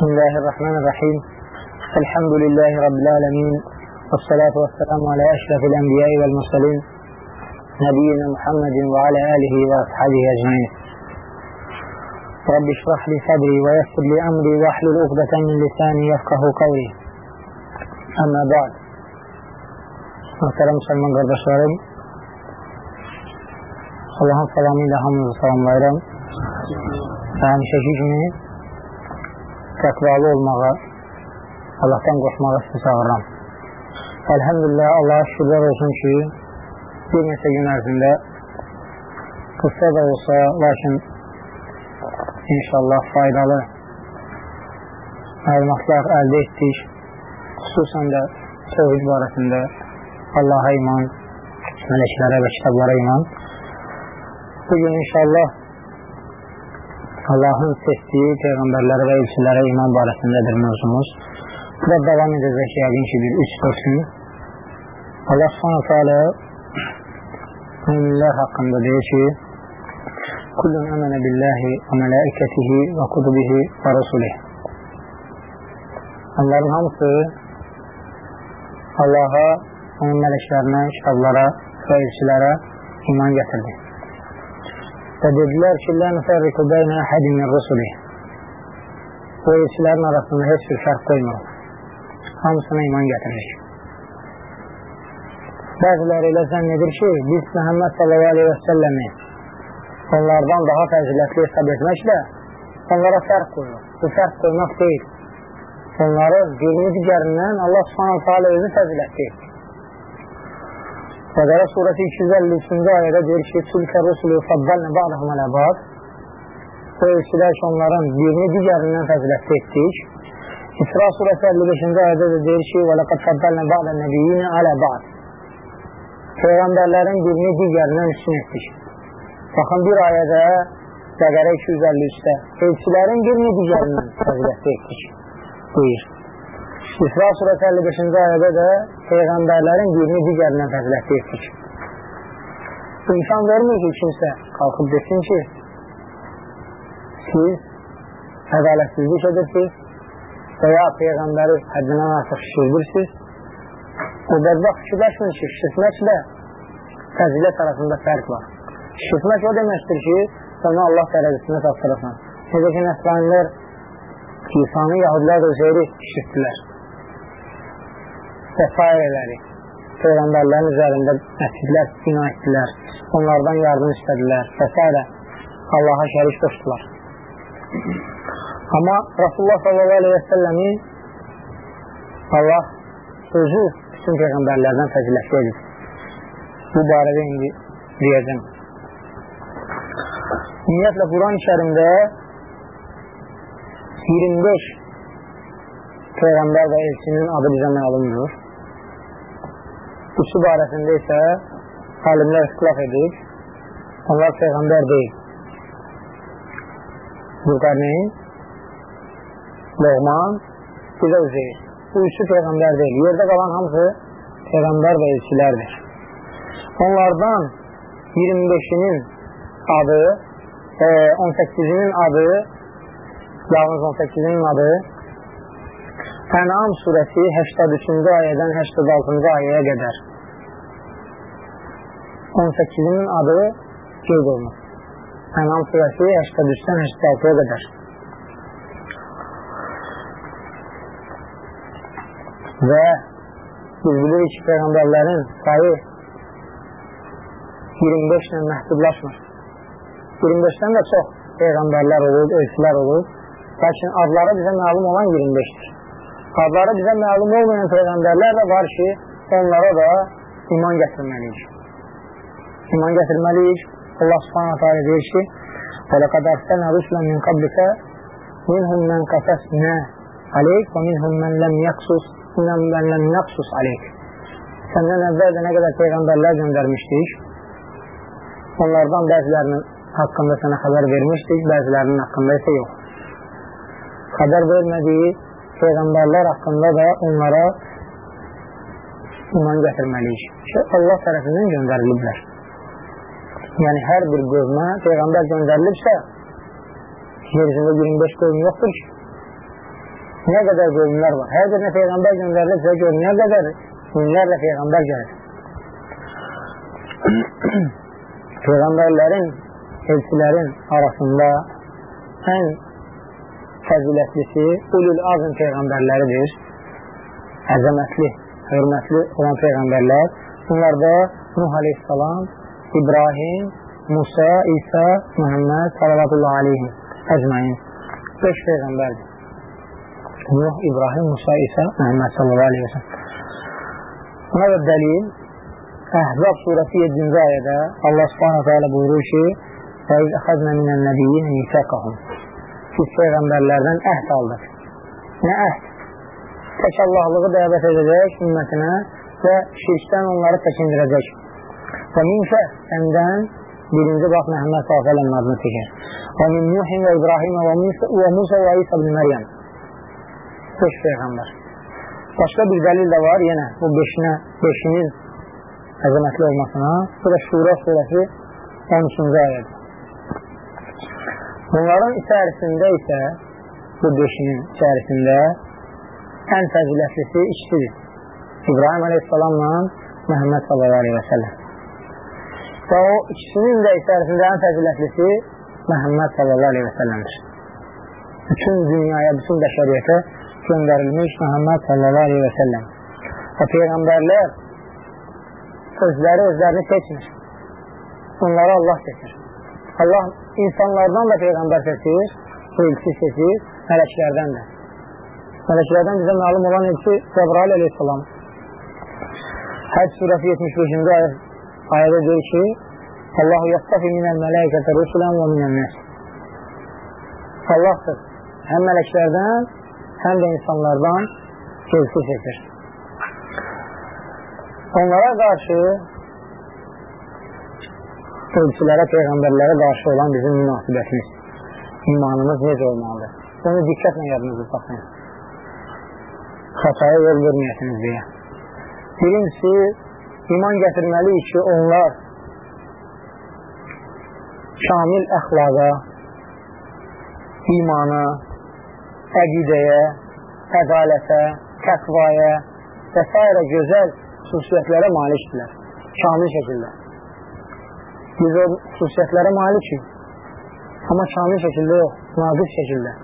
بسم الله الرحمن الرحيم. الحمد لله رب العالمين والصلاة والسلام على أشرف الأنبياء والمرسلين نبينا محمد وعلى آله وأصحابه أجمعين. رب اشرح لي صدري ويسر لي أمري واحلل عقدة من لساني يفقه قولي. أما بعد Muhterem Müslüman kardeşlerim Allah'ın selamıyla hamdülillah selamlayırım və həmişəki kimi təqvalı olmağa, Allahdan qorxmağa sizi çağırıram. Elhamdülillah, Allah'a şükürlər olsun ki, bir neçə gün ərzində qısa da olsa, lakin inşallah faydalı məlumatlar əldə etdik. Xüsusən də tövhid barəsində Allaha iman, mələklərə və kitablara iman. Bugün inşallah Allahın seçdiyi peyğəmbərlərə və elçilərə iman barəsindədir mövzumuz. Bu da davam edəcək yəqin ki, bir 3-4 gün. Allah subhanahu teala müminlər haqqında deyir ki, Kullun əmənə billahi və mələikətihi və kutubihi və rusulih. Onların hamısı Allaha, onun mələklərinə, kitablara və elçilərə iman gətirdi. Və dedilər ki, lə nəfərriku bəynə əhədin min rusuli. Bu elçilərin arasında heç bir fərq qoymuruq. Hamısına iman gətiririk. Bəziləri elə zənn edir ki, biz Məhəmməd sallallahu aleyhi və səlləmi onlardan daha fəzilətli hesab etməklə onlara fərq qoyuruq. Bu fərq qoymaq deyil. Onları birini digərindən Allah subhanahu ta'ala özü fəzilətli etdi. Bəqərə surəsi 253-cü ayədə deyir ki, Tülkə rusulü faddalnə ba'dahum alə ba'd Bu elçilər ki, onların birini digərindən fəzilətli etdik. İsra surəsi 55-ci ayədə də deyir ki, ləqəd faddalnə ba'də nəbiyyini alə ba'd Peyğəmbərlərin birini digərindən üstün etdik. Baxın, bir ayədə Bəqərə 253-də elçilərin birini digərindən fəzilətli etdik. Buyur. İsra surəsi 55-ci ayədə də Peyğəmbərlərin birini digərindən fəzilətli etdik. İmkan vermir ki, kimsə qalxıb desin ki, siz ədalətsizlik edirsiniz və ya Peyğəmbəri həddindən artıq şişirdirsiniz. O bədbax fikirləşmir ki, şişirtməklə fəzilət arasında fərq var. Şişirtmək o deməkdir ki, onu Allah dərəcəsində tapdırırsan. Necə ki, nəslanilər İsanı Yahudilər də Zeyri şişirtdilər və s. Peyğəmbərlərin üzərində məscidlər bina etdilər, onlardan yardım istədilər və s. Allaha şərik qoşdular. Amma Rasulullah sallallahu aleyhi və səlləmi Allah özü bütün Peyğəmbərlərdən fəzilətli edir. Bu barədə indi deyəcəm. Ümumiyyətlə, Quran-ı kərimdə 25 Peyğəmbər və elçinin adı bizə məlumdur. Üçü barəsində isə alimlər ixtilaf edir. Onlar Peyğəmbər deyil. Zülqərneyn, Loğman, bir də Üzeyir. Bu üçü Peyğəmbər deyil. Yerdə qalan hamısı Peyğəmbər və elçilərdir. Onlardan 25-inin adı, e, 18-inin adı, yalnız 18-inin adı Ənam surəsi 83-cü ayədən 86-cı ayəyə qədər 18-nin adı qeyd olunur. Ənam surəsi 83-dən 86-ya qədər. Və biz bilirik ki, Peyğəmbərlərin sayı 25 ilə məhdudlaşmır. 25-dən də çox Peyğəmbərlər olur, ölçülər olur. Lakin adları bizə məlum olan 25-dir. Adları bizə məlum olmayan Peyğəmbərlər də var ki, onlara da iman gətirməliyik İman gətirməliyik. Allah subhanahu ta'ala deyir ki, وَلَقَدْ أَرْسَلْنَا رُسُلًا مِنْ قَبْلِكَ مِنْهُمْ مَنْ قَسَسْنَا عَلَيْكَ وَمِنْهُمْ مَنْ لَمْ يَقْسُسْ مَنْ لَمْ نَقْسُسْ عَلَيْكَ Səndən əvvəl də nə qədər Peyğəmbərlər göndərmişdik, onlardan bəzilərinin haqqında sənə xəbər vermişdik, bəzilərinin haqqında isə yox. Xəbər vermədiyi Peyğəmbərlər haqqında da onlara iman gətirməliyik ki, Allah tərəfindən göndəriliblər. Yəni, hər bir qövmə Peyğəmbər göndərilibsə, yeryüzündə 25 qövm yoxdur ki, Nə qədər qövmlər var. Hər birinə Peyğəmbər göndərilirsə, gör, nə qədər minlərlə Peyğəmbər gəlir. Peyğəmbərlərin, elçilərin arasında ən fəzilətlisi ulul azm Peyğəmbərləridir. Əzəmətli, hörmətli olan Peyğəmbərlər. Bunlar da Nuh aleyhissalam, İbrahim, Musa, İsa, Məhəmməd, salavatullahi aleyhi, əcməyin. Beş peyğəmbərdir. Nuh, İbrahim, Musa, İsa, Məhəmməd, salallahu aleyhi ve sellem. Buna da dəlil, Əhzab surəsi 7-ci ayədə Allah subhanahu teala buyurur ki, Və iz əxəzmə minən nəbiyyin nisəqəhum. Siz peyğəmbərlərdən əhd aldıq. Nə əhd? Tək Allahlığı dəvət edəcək ümmətinə və şirkdən onları təkindirəcək. Və minkə səndən birinci bax Məhəmməd s.ə.v adını çəkər. Və min Nuhin və İbrahim və Musa və İsa ibn Məryəm. Beş Peyğəmbər. Başqa bir dəlil də var, yenə bu beşinə, beşinin əzəmətli olmasına. Bu da Şura surəsi 13-cü ayədir. Bunların içərisində isə, bu beşinin içərisində ən fəzilətlisi ikisidir. İbrahim aleyhissalamla Məhəmməd sallallahu aleyhi və səlləm. Və o ikisinin də içərisində ən fəzilətlisi Məhəmməd sallallahu aleyhi və səlləmdir. Bütün dünyaya, bütün bəşəriyyətə göndərilmiş Məhəmməd sallallahu aleyhi və səlləm. Və Peyğəmbərlər özləri özlərini seçmir. Onları Allah seçir. Allah insanlardan da Peyğəmbər seçir, elçi seçir, mələklərdən də. Mələklərdən bizə məlum olan elçi Cəbrail aleyhissalam. Həc surəsi 75-ci ayət ayədə deyir ki, Allahu yastafi minəl mələkətə rusulən və minəl nəs. Allahdır həm mələklərdən həm də insanlardan elçi seçir. Onlara qarşı elçilərə, peyğəmbərlərə qarşı olan bizim münasibətimiz, imanımız necə olmalıdır? Bunu diqqətlə yadınızı saxlayın. Xataya yol verməyəsiniz deyə. Birincisi, iman gətirməliyik ki, onlar şamil əxlaqa, imana, əqidəyə, ədalətə, təqvaya və s. gözəl xüsusiyyətlərə malikdirlər. Kamil şəkildə. Biz o xüsusiyyətlərə malikim. Amma kamil şəkildə yox, naqis şəkildə.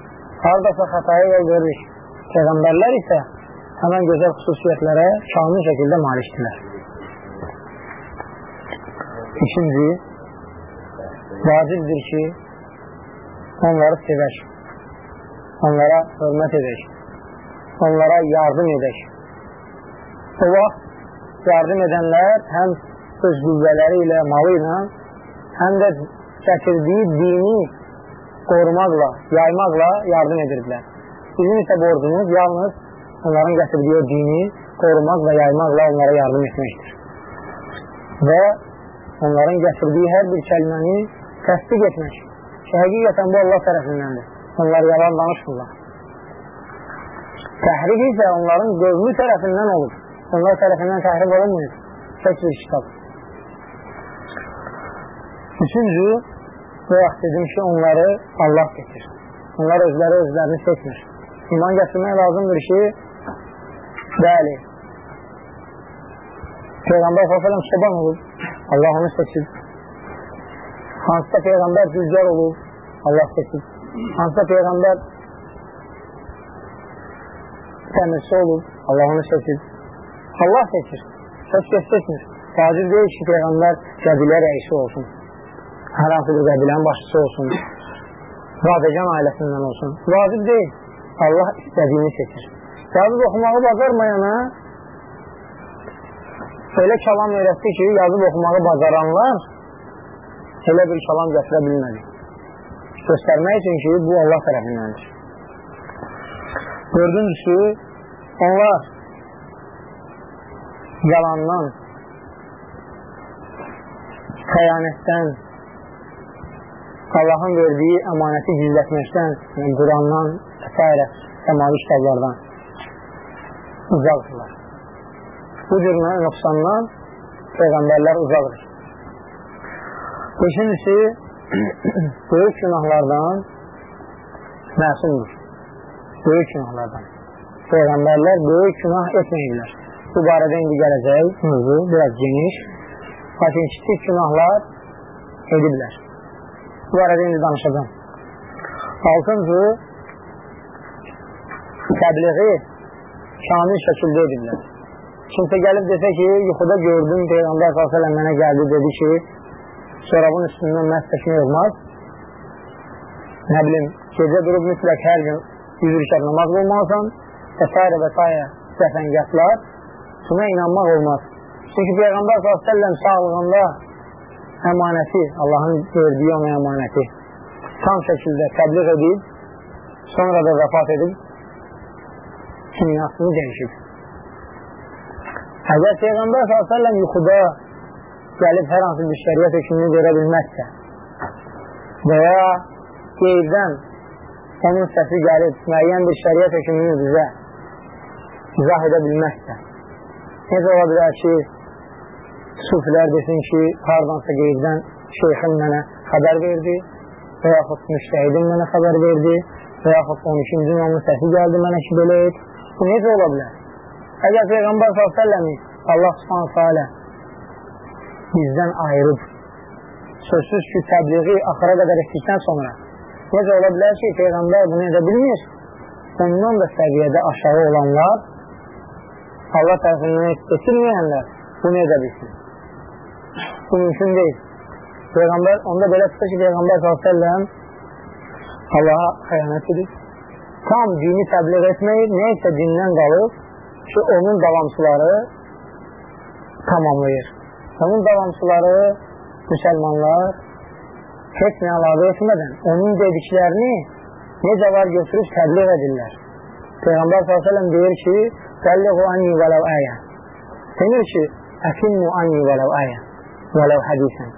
Haradasa xataya yol verir. Peyğəmbərlər isə həmən gözəl xüsusiyyətlərə kamil şəkildə malikdirlər. İkinci, vacibdir ki, onları sevək onlara hörmət edək, onlara yardım edək. O vaxt yardım edənlər həm öz qüvvələri ilə, malı ilə, həm də gətirdiyi dini qorumaqla, yaymaqla yardım edirdilər. Bizim isə borcumuz yalnız onların gətirdiyi dini qorumaq və yaymaqla onlara yardım etməkdir. Və onların gətirdiyi hər bir kəlməni təsdiq etmək ki, həqiqətən bu Allah tərəfindəndir. Onlar yalan danışmırlar. Təhrif isə onların qövmü tərəfindən olur. Onlar tərəfindən təhrif olunmuyor. Tək bir kitab. Üçüncü, bu vaxt dedim ki, onları Allah seçir. Onlar özləri özlərini seçmir. İman gətirmək lazımdır ki, bəli, Peyğəmbər s.ə.v çoban olub, Allah onu seçib. Hansısa Peyğəmbər düzgar olub, Allah seçib. Hansısa Peyğəmbər təmirçi olub, Allah onu seçir. Allah seçir, heç kəs seçmir. Vacib deyil ki, Peyğəmbər qəbilə rəisi olsun, hər hansı bir qəbilənin başçısı olsun, Zadəcan ailəsindən olsun. Vacib deyil, Allah istədiyini seçir. Yazıb oxumağı bacarmayana elə kəlam öyrətdi ki, yazıb oxumağı bacaranlar elə bir kəlam gətirə bilmədi göstərmək üçün ki, bu Allah tərəfindəndir. Dördüncüsü, onlar yalandan, xəyanətdən, Allahın verdiyi əmanəti gizlətməkdən, yəni Qurandan s. səmavi kitablardan uzaqdırlar. Bu cür nöqsandan Peyğəmbərlər uzaqdır. Beşincisi, böyük günahlardan məsumdur. Böyük günahlardan. Peyğəmbərlər böyük günah etməyirlər. Bu barədə indi gələcək mövzu biraz geniş. Lakin kiçik günahlar ediblər. Bu barədə indi danışacağım. Altıncı, təbliği kamil şəkildə ediblər. Kimsə gəlib desə ki, yuxuda gördüm, Peyğəmbər s.ə.v mənə gəldi, dedi ki, çorabın üstündən məhz çəkmək olmaz. Nə bilim, gecə durub mütləq hər gün yüz rükət namaz olmalısan və s. və s. səfəngətlər buna inanmaq olmaz. Çünki Peyğəmbər s.ə.v sağlığında əmanəti, Allahın verdiyi ona əmanəti tam şəkildə təbliğ edib, sonra da vəfat edib, dünyasını dəyişib. Əgər Peyğəmbər s.ə.v yuxuda gəlib hər hansı bir şəriət hökmünü verə bilməzsə və ya qeyrdən onun səsi gəlib müəyyən bir şəriət hökmünü bizə izah edə bilməzsə necə ola bilər ki sufilər desin ki hardansa qeyrdən şeyxin mənə xəbər verdi və yaxud müştəhidim mənə xəbər verdi və yaxud 12-ci imamın səsi gəldi mənə ki belə et. Bu necə ola bilər əgər Peyğəmbər s.ə.v-i Allah s.ə.v bizdən ayırıb sözsüz ki, təbliği axıra qədər etdikdən sonra necə ola bilər ki, Peyğəmbər bunu edə bilmir ondan da səviyyədə aşağı olanlar Allah tərəfindən etdirməyənlər bunu edə bilsin? Bu mümkün deyil Peyğəmbər, onda belə çıxır ki, Peyğəmbər s.ə.v Allaha xəyanət edir tam dini təbliğ etməyib, neysə dindən qalıb ki, onun davamçıları tamamlayır. Onun davamçıları müsəlmanlar heç nə əlavə etmədən onun dediklərini necə var götürüb təbliğ edirlər. Peyğəmbər s.ə.v deyir ki, Bəlliğu anni vələv əyə. Demir ki, əfinmu anni vələv əyə, vələv hədisən.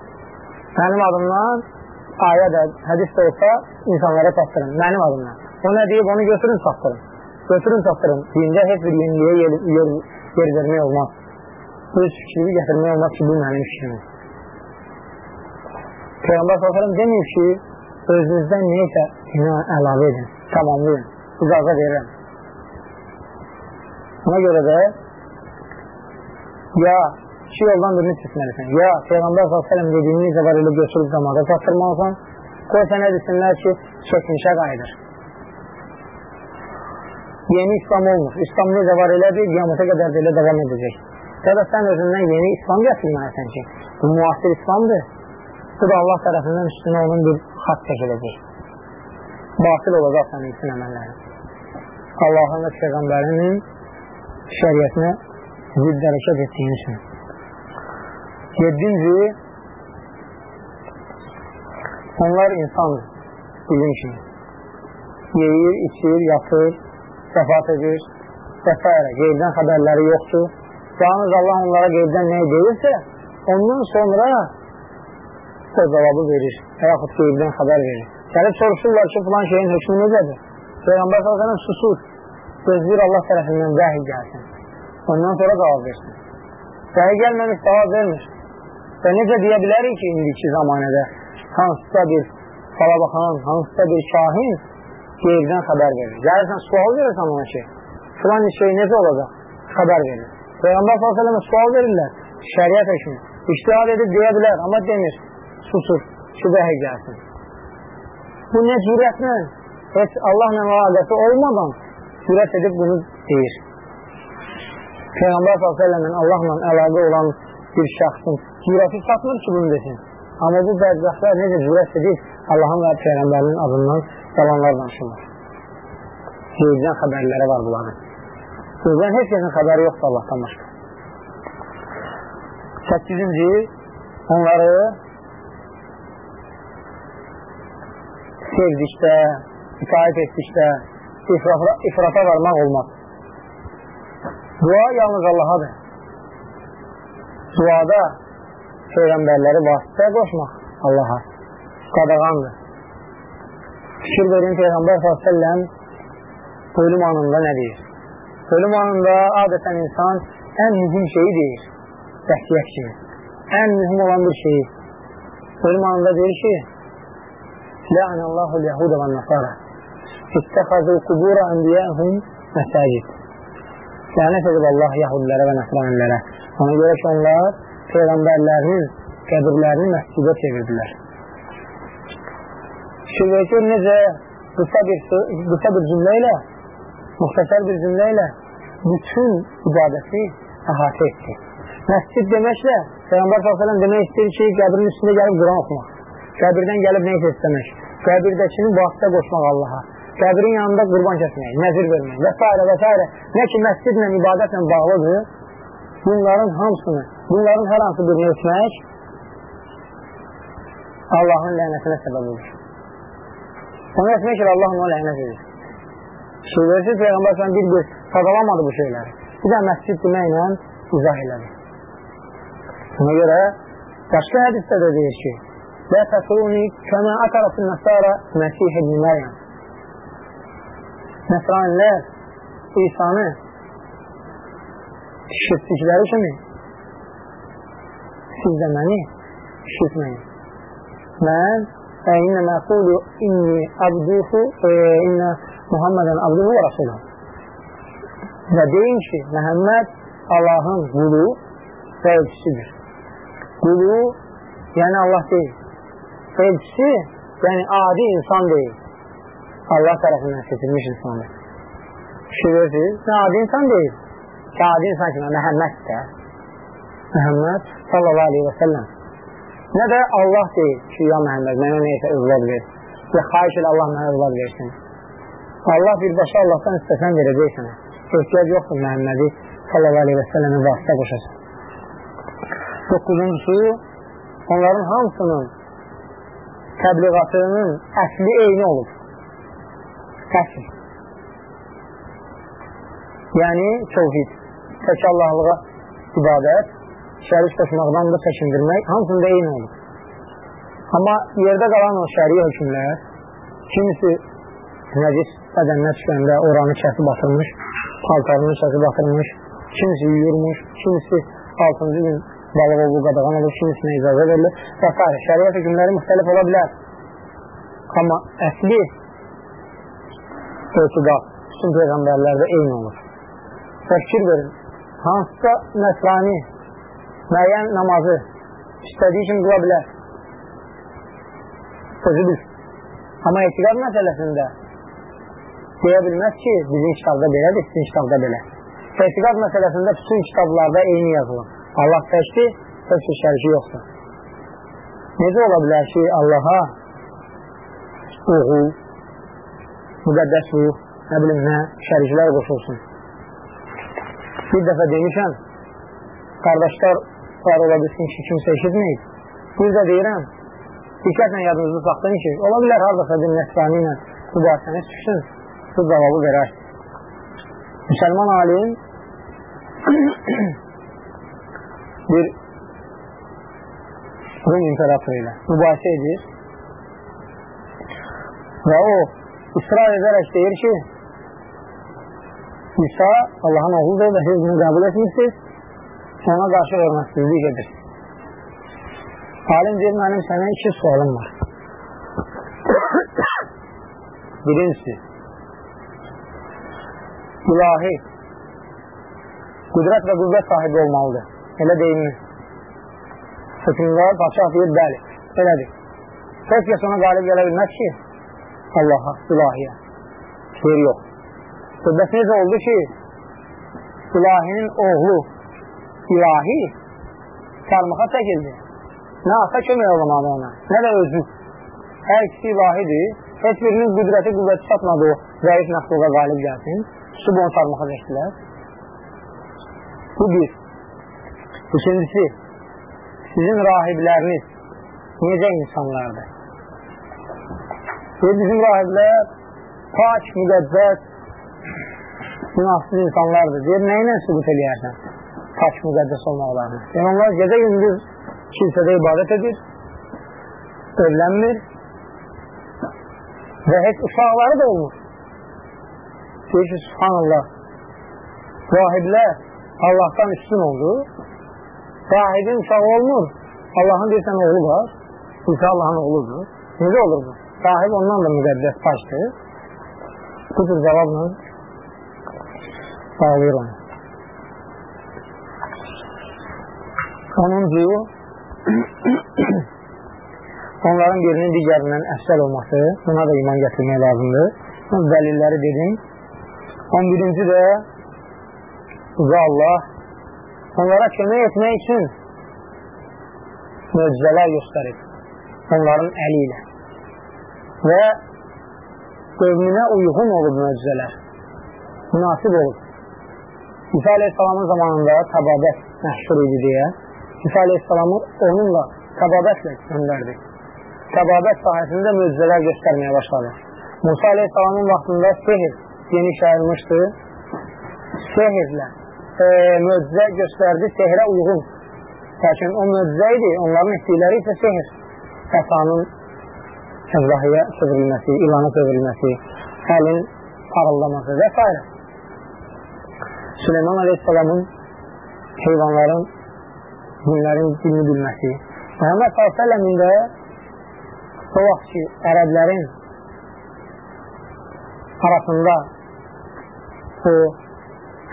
Mənim adımdan ayə də, hədis də olsa insanlara çatdırın. Mənim adımdan. O nə deyib, onu götürün, çatdırın. Götürün, çatdırın. Dində heç bir yeniliyə yer, yer, yer vermək olmaz. Öz fikrimi gətirmək olmaz ki, bu mənim fikrimdir. Peyğəmbər s.ə.v demir ki, özünüzdən neysə inan əlavə edin, tamamlayın, icaza verirəm. Ona görə də ya iki yoldan birini seçməlisən. Ya Peyğəmbər s.ə.v dediyini necə var elə götürüb zamanda çatdırmalısan, qoy sənə desinlər ki, çəkmişə qayıdır yeni İslam olmur. İslam necə var elədir, qiyamata qədər də elə davam edəcək. Ya da sən özündən yeni İslam gətirməlisən ki, bu müasir İslamdır. Bu da Allah tərəfindən üstünə onun bir xat çəkiləcək. Batil olacaq sənin üçün əməllərin. Allahın və Peyğəmbərinin şəriyyətinə zidd hərəkət etdiyin üçün. Yedinci, onlar insandır, bizim kimi. Yeyir, içir, yatır, vəfat edir və s. Qeybdən xəbərləri yoxdur. Yalnız Allah onlara qeybdən nəyi deyirsə, ondan sonra o cavabı verir və yaxud qeybdən xəbər verir. Gəlib soruşurlar ki, filan şeyin hökmü necədir? Peyğəmbər s.ə.v susur, gözləyir Allah tərəfindən vəhiy gəlsin. Ondan sonra cavab versin. Vəhiy gəlməmiş cavab vermir. Və necə deyə bilərik ki, indiki zamanədə hansısa bir falabaxan, hansısa bir şahin qeybdən xəbər verir. Gəlirsən, sual verirsən ona ki, filan şey necə olacaq? Xəbər verir. Peyğəmbər s.ə.və sual verirlər, şəriət hökmü. İştihad edib deyə bilər, amma demir, susur, şübəhi gəlsin. Bu nə cürətlə, heç Allahla əlaqəsi olmadan cürət edib bunu deyir. Peyğəmbər s.ə.və Allahla əlaqə olan bir şəxsin cürəti çatmır ki, bunu desin. Amma bu bədbəxtlər necə cürət edib Allahın və Peyğəmbərinin adından yalanlar danışırlar. Qeybdən xəbərləri var bunların. Qeybdən heç kəsin xəbəri yoxdur Allahdan başqa. Səkizinci, onları sevdikdə, itaət etdikdə, ifrata, ifrata varmaq olmaz. Dua yalnız Allahadır. Duada Peyğəmbərləri vasitə qoşmaq Allaha qadağandır. Fikir verin Peyğəmbər s.ə.v ölüm anında nə deyir? Ölüm anında adətən insan ən mühüm şeyi deyir, vəsiyyət kimi. Ən mühüm olan bir şeyi. Ölüm anında deyir ki, Lənəllahu l-Yahudə və Nəsara. İttəxəzu qubura ənbiyəhum məsəcid. Lənət edib Allah yahudilərə və nəsranilərə. Ona görə ki, onlar Peyğəmbərlərinin qəbirlərini məscidə çevirdilər. Şübhə gör necə qısa bir, qısa bir cümlə ilə, muxtəsər bir cümlə ilə bütün ibadəti əhatə etdi. Məscid deməklə Peyğəmbər s.ə.v demək istəyir ki, qəbrin üstündə gəlib Quran oxumaq, qəbirdən gəlib neysə istəmək, qəbirdəkini vasitə qoşmaq Allaha, qəbrin yanında qurban kəsmək, nəzir vermək və s. və s. Nə ki, məscidlə, ibadətlə bağlıdır, bunların hamısını, bunların hər hansı birini etmək Allahın lənətinə səbəb olur. Onu etmək ki, Allah ona lənət edir. Şübhəsiz Peyğəmbər sən bir-bir sadalamadı bu şeyləri. Bir də məscid deməklə izah elədi. Ona görə başqa hədisdə də deyir ki, Lə təsuruni kəmə ətarəsin nəsara Məsih ibn Məryəm. Nəsranilər İsanı şirkçiləri kimi siz də məni şirkməyin. Mən innə məqulu inni abduhu innə Muhammedən abduhu və rasuluhu. Və deyin ki, Məhəmməd Allahın qulu və elçisidir. Qulu, yəni Allah deyil. Elçisi, yəni adi insan deyil. Allah tərəfindən seçilmiş insandır. Şübhəsiz, nə adi insan deyil. Ki, adi insan kimi Məhəmməd də. Məhəmməd sallallahu aleyhi və səlləm. Nə də Allah deyil ki, ya Məhəmməd, mənə neysə övlad ver. Və xaiş elə Allah mənə övlad versin. Allah birbaşa Allahdan istəsən verəcək sənə. Ehtiyac yoxdur Məhəmmədi sallallahu aleyhi və səlləmin vasitə qoşasın. Dokuzuncusu, onların hamısının təbliğatının əsli eyni olub. Əsl. Yəni, tövhid, tək Allahlığa ibadət, şərik qoşmaqdan da çəkindirmək, hamısında eyni olur. Amma yerdə qalan o şəriyə hökmlər, kimisi nəcis bədəninə düşəndə oranı kəsib atırmış, paltarını kəsib atırmış, kimisi yuyurmuş, kimisi 6-cı gün balıq olduğu qadağan olur, kimisinə icazə verilir və s. Şəriyyət hükümləri müxtəlif ola bilər. Amma əsli ölçüqat bütün peyğəmbərlərdə eyni olur. Və fikir verin, hansısa nəsrani müəyyən namazı istədiyi kimi qıla bilər. Özü bil. Amma etiqad məsələsində deyə bilməz ki, bizim kitabda belədir, sizin kitabda belə. Etiqad məsələsində bütün kitablarda eyni yazılır. Allah təkdir, heç bir şəriki yoxdur. Necə ola bilər ki, Allaha oğul, müqəddəs ruh, nə bilim nə, şəriklər qoşulsun. Bir dəfə demişəm, qardaşlar var ola bilsin ki, kimsə eşitməyib. Bir də deyirəm, diqqətlə yadınızı saxlayın ki, ola bilər haradasa bir nəsrani ilə mübahisəniz düşsün, bu cavabı verər. Müsəlman alim bir Rum imperatoru ilə mübahisə edir və o ısrar edərək deyir ki İsa Allahın oğludur və siz bunu qəbul etmirsiniz ona qarşı hörmətsizlik edir. Alim deyir, mənim sənə iki sualım var. Birincisi, ilahi qüdrət və qüvvət sahibi olmalıdır. Elə deyilmi? Hökümdar, padişah deyir, bəli, elədir. Heç kəs ona qalib gələ bilməz ki, Allaha, ilahiyə. Xeyr yox. Bəs necə oldu ki, ilahinin oğlu ilahi sarmağa çəkildi. Nə ata kömək olmalı ona, nə də özü. Hər ikisi ilahidir. Heç birinin qüdrəti, qüvvəti çatmadı o zəif məxluqa qalib gəlsin. Tutub onu sarmağa çəkdilər. Bu bir. İkincisi, sizin rahibləriniz necə insanlardır? Deyir, bizim rahiblər pak, müqəddəs, günahsız insanlardır. Deyir, nə ilə sübut eləyərsən? Pak, müqəddəs olmaqlarını. Yəni, onlar gecə gündüz kilsədə ibadət edir, evlənmir və heç uşaqları da olmur. Deyir ki, subhanallah, rahiblər Allahdan üstün oldu, Rahibin uşağı olmur. Allahın deyirsən oğlu var. İsa Allahın oğludur. Necə olur bu? Rahib ondan da müqəddəs başdır. Bu cür cavabla bağlayır onu. Onuncu, onların birinin digərindən əfsəl olması, buna da iman gətirmək lazımdır. Bu dəlilləri dedim. 11-ci də Uca Allah onlara kömək etmək üçün möcüzələr göstərib onların əli ilə və qövmünə uyğun olub möcüzələr münasib olub İsa aleyhissalamın zamanında təbabət məşhur idi deyə İsa aleyhissalamı onunla təbabətlə göndərdi təbabət sahəsində möcüzələr göstərməyə başladı. Musa aleyhissalamın vaxtında sehir geniş yayılmışdı sehirlə e, möcüzə göstərdi sehrə uyğun lakin o möcüzə idi onların etdikləri isə sehir. Əsanın əzrahiyə çevrilməsi, ilana çevrilməsi, əlin parıldaması və s. Süleyman Aleyhisselamın heyvanların, günlərin dilini bilməsi. Məhəmməd s.ə.v-in də o vaxt ki, ərəblərin arasında o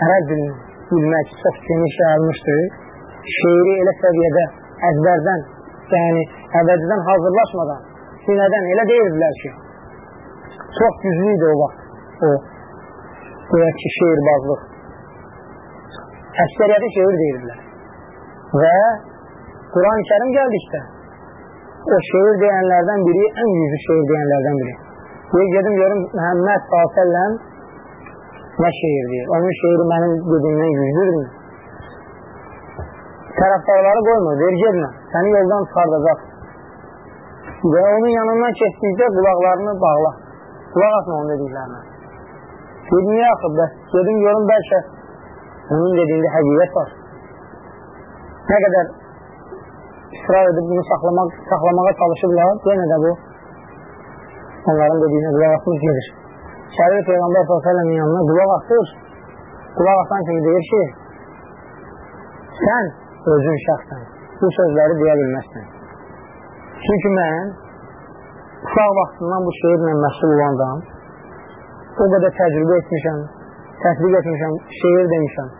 ərəb dilini bilmək çox geniş yayılmışdır. Şeiri elə səviyyədə əzbərdən yəni əvvəlcədən hazırlaşmadan sinədən elə deyirdilər ki, çox güclü idi o vaxt o deyək ki, şeirbazlıq. Əksəriyyəti şeir deyirdilər. Və Quran-ı Kerim gəldikdə o şeir deyənlərdən biri, ən güclü şeir deyənlərdən biri. Deyir, gedim görüm Məhəmməd s.ə.v nə şeir deyir. Onun şeiri mənim dediyimdən güclüdür mü? tərəfdarları qoymur, ver gedmə, səni yoldan çıxardacaq. Və onun yanından keçdikdə qulaqlarını bağla. Qulaq atma onun dediklərinə. Dedim, niyə axı, bəs dedim, görüm bəlkə onun dediyində həqiqət var. Nə qədər israr edib bunu saxlamaq, saxlamağa çalışırlar, yenə də bu onların dediyinə qulaq atmış gedir. Şərif Peyğəmbər s.ə.v-in yanına qulaq atır. Qulaq atan kimi deyir ki, sən özün şəxsən bu sözləri deyə bilməzsən. Çünki mən uşaq vaxtından bu şeirlə məsul olandan o qədər təcrübə etmişəm, tətbiq etmişəm, şeir demişəm.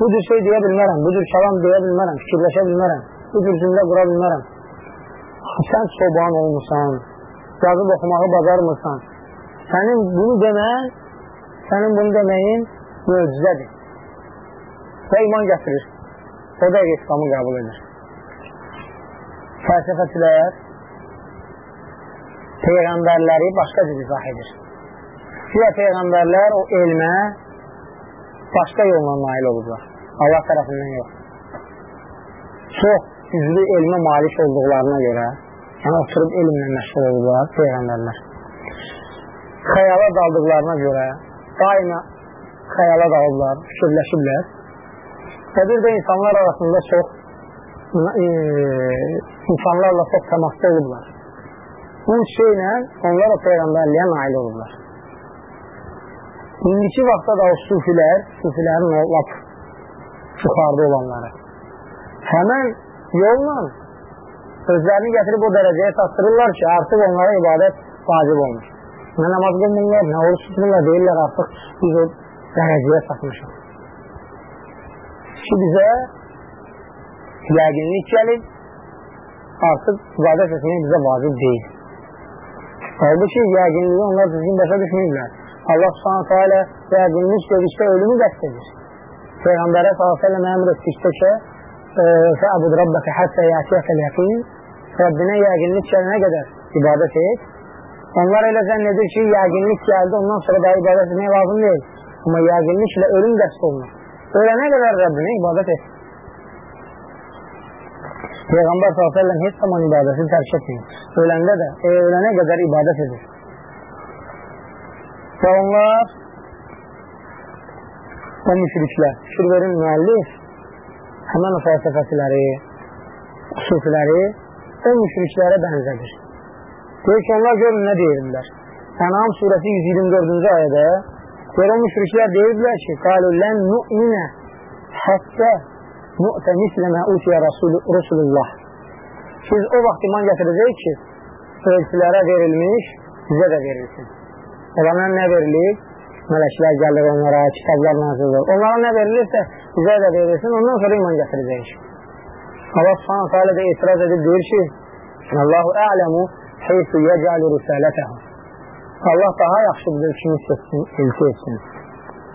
Bu cür şey deyə bilmərəm, bu cür kəlam deyə bilmərəm, fikirləşə bilmərəm, bu cür cümlə qura bilmərəm. Sən çoban olmuşsan, yazıb oxumağı bacarmırsan, sənin bunu demən, sənin bunu deməyin möcüzədir və iman gətirir o da İslamı qəbul edir. Fəlsəfəçilər Peyğəmbərləri başqa cür izah edir. Güya Peyğəmbərlər o elmə başqa yolla nail olublar. Allah tərəfindən yox. Çox güclü elmə malik olduqlarına görə yəni oturub elmlə məşğul olublar Peyğəmbərlər. Xəyala daldıqlarına görə daima xəyala dalıblar, fikirləşiblər Və bir də insanlar arasında çox e, insanlarla çox təmasda olublar. Bu şeylə onlar o nail olublar. İndiki vaxtda da o sufilər, sufilərin o lap yuxarıda olanları həmən yolla özlərini gətirib o dərəcəyə çatdırırlar ki, artıq onlara ibadət vacib olmuş. Nə namaz qılmırlar, nə oruç tutmurlar, deyirlər artıq biz o dərəcəyə çatmışıq ki, bizə yəqinlik gəlib, artıq ibadət etmək bizə vacib deyil. Halbuki yəqinliyi onlar düzgün başa düşməyirlər. Allah subhanətə alə yəqinlik dedikdə ölümü qəst edir. Peyğəmbərə s.ə.v əmr etdikdə ki, fəabud rabbəkə həttə yəsiyyəkəl yəqin Rəbbinə yəqinlik gələnə qədər ibadət et. Onlar elə zənn edir ki, yəqinlik gəldi, ondan sonra da ibadət etmək lazım deyil. Amma yəqinliklə ölüm qəst olunur. Ölənə qədər Rəbbinə ibadət et. Peyğəmbər s.ə.v heç zaman ibadəti tərk etməyir. Öləndə də, e, ölənə qədər ibadət edir. Və onlar o müşriklər, fikir verin müəllif, həmən o fəlsəfəsiləri, sufiləri o müşriklərə bənzədir. Deyir ki, onlar görün nə deyirlər. Ənam surəsi 124-cü ayədə Görə müşriklər deyirdilər ki, qalu lən nu'minə həttə nu'tə misləmə utiyə Rasulullah. Siz o vaxt iman gətirəcək ki, elçilərə verilmiş, bizə də verilsin. Olana nə verilib? Mələklər gəlir onlara, kitablar nazil olur. Onlara nə verilirsə, bizə də verilsin, ondan sonra iman gətirəcəyik. Allah subhanahu ta'ala da etiraz edib deyir ki, Allahu a'lamu heysu yecəlu risalətəhu. Allah daha yaxşı bilir kimi seçsin, elçi etsin,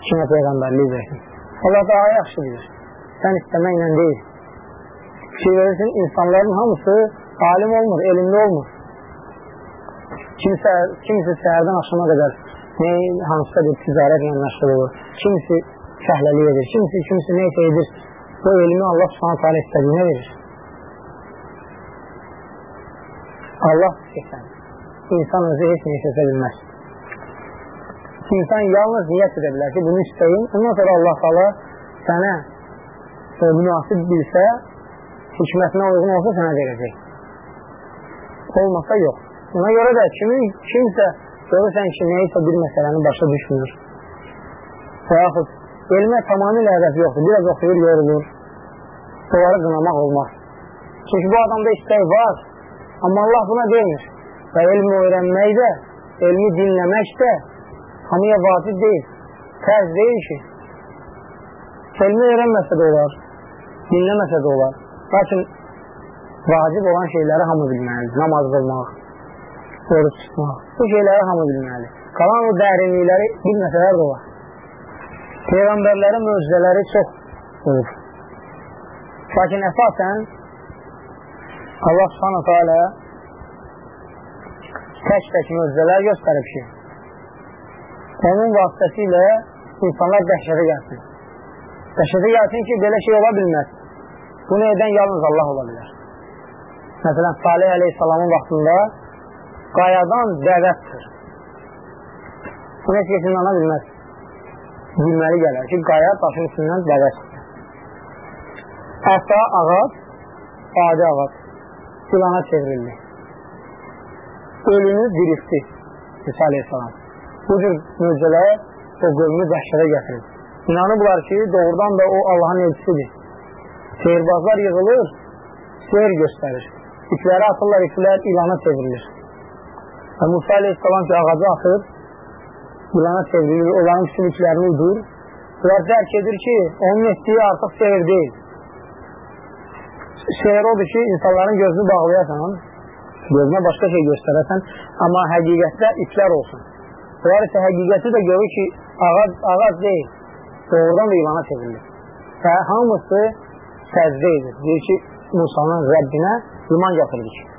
kimə peyğəmbərlik versin. Allah daha yaxşı bilir. Sən istəməklə deyil. Şey verirsin, insanların hamısı alim olmur, elmli olmur. Kimsə, kimisi səhərdən axşama qədər ne, hansısa bir ticarətlə məşğul olur, kimisi fəhləlik edir, kimisi, kimisi neysə edir. Bu elmi Allah subhanət hala istədiyinə verir. Allah seçən. İnsan özü heç neyi seçə bilməz. İnsan yalnız niyyət edə bilər ki, bunu istəyin, ondan sonra Allah hala sənə e, münasib bilsə, hikmətinə uyğun olsa sənə verəcək. Olmasa yox. Buna görə də kimin, kimsə görürsən ki, neysə bir məsələni başa düşmür və yaxud elmə tamamilə hədəf yoxdur, biraz oxuyur, yorulur, onları qınamaq olmaz. Çünki bu adamda istək var, amma Allah buna demir. Və elmi öyrənmək də, elmi dinləmək də hamıya vacib deyil, tərz deyil ki, elmi öyrənməsə də olar, dinləməsə də olar. Lakin vacib olan şeyləri hamı bilməlidir, namaz qılmaq, oruç tutmaq. Bu şeyləri hamı bilməli. Qalan o dərinlikləri bilməsələr də olar. Peyğəmbərlərin möcüzələri çox olur. Lakin əsasən Allah subhanətə alə tək-tək möcüzələr göstərib ki, onun vasitəsilə insanlar dəhşətə gəlsin. Dəhşətə gəlsin ki, belə şey ola bilməz. Bunu edən yalnız Allah ola bilər. Məsələn, Salih əleyhissalamın vaxtında qayadan dəvətdir. Bunu heç kesin ana bilməz. Bilməli gələr ki, qaya daşın üstündən dəvətdir. Əsa ağac, adi ağac filana çevrildi. Ölünü diriltdi İsa aleyhissalam. Bu cür möcüzələr o qövmü dəhşətə gətirir. İnanıblar ki, doğrudan da o Allahın elçisidir. Seyirbazlar yığılır, seyir göstərir. İpləri atırlar, iplər ilana çevrilir. Və Musa aleyhissalam ki, ağacı atır, yılana çevrilir, onların sümüklərini udur. Bunlar dərk edir ki, onun etdiyi artıq seyir deyil. Seyir odur ki, insanların gözünü bağlayasan, gözünə başqa şey göstərəsən, amma həqiqətdə iplər olsun. Bunlar isə həqiqəti də görür ki, ağac, ağac deyil, doğrudan da ilana çevrilir. Və hamısı səcdə edir. Deyir ki, Musanın Rəbbinə iman gətirdik.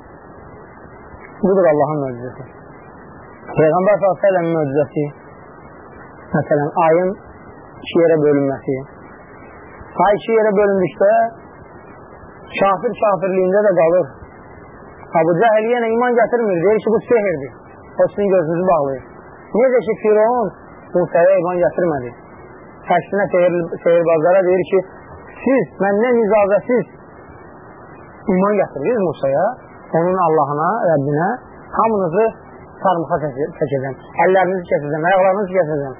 Budur Allahın möcüzəsi. Peyğəmbər s.ə.v möcüzəsi, məsələn, ayın iki yerə bölünməsi. Ay iki yerə bölündükdə kafir kafirliyində də qalır. Abu Cəhəl yenə iman gətirmir, deyir ki, bu sehirdir. O sizin gözünüzü bağlayır. Necə ki, Firon Musaya iman gətirmədi. Əksinə sehir, sehirbazlara deyir ki, siz məndən icazəsiz iman gətirirsiniz Musaya, onun Allahına, Rəbbinə hamınızı sarmıxa çəkəcəm. Əllərinizi kəsəcəm, ayaqlarınızı kəsəcəm.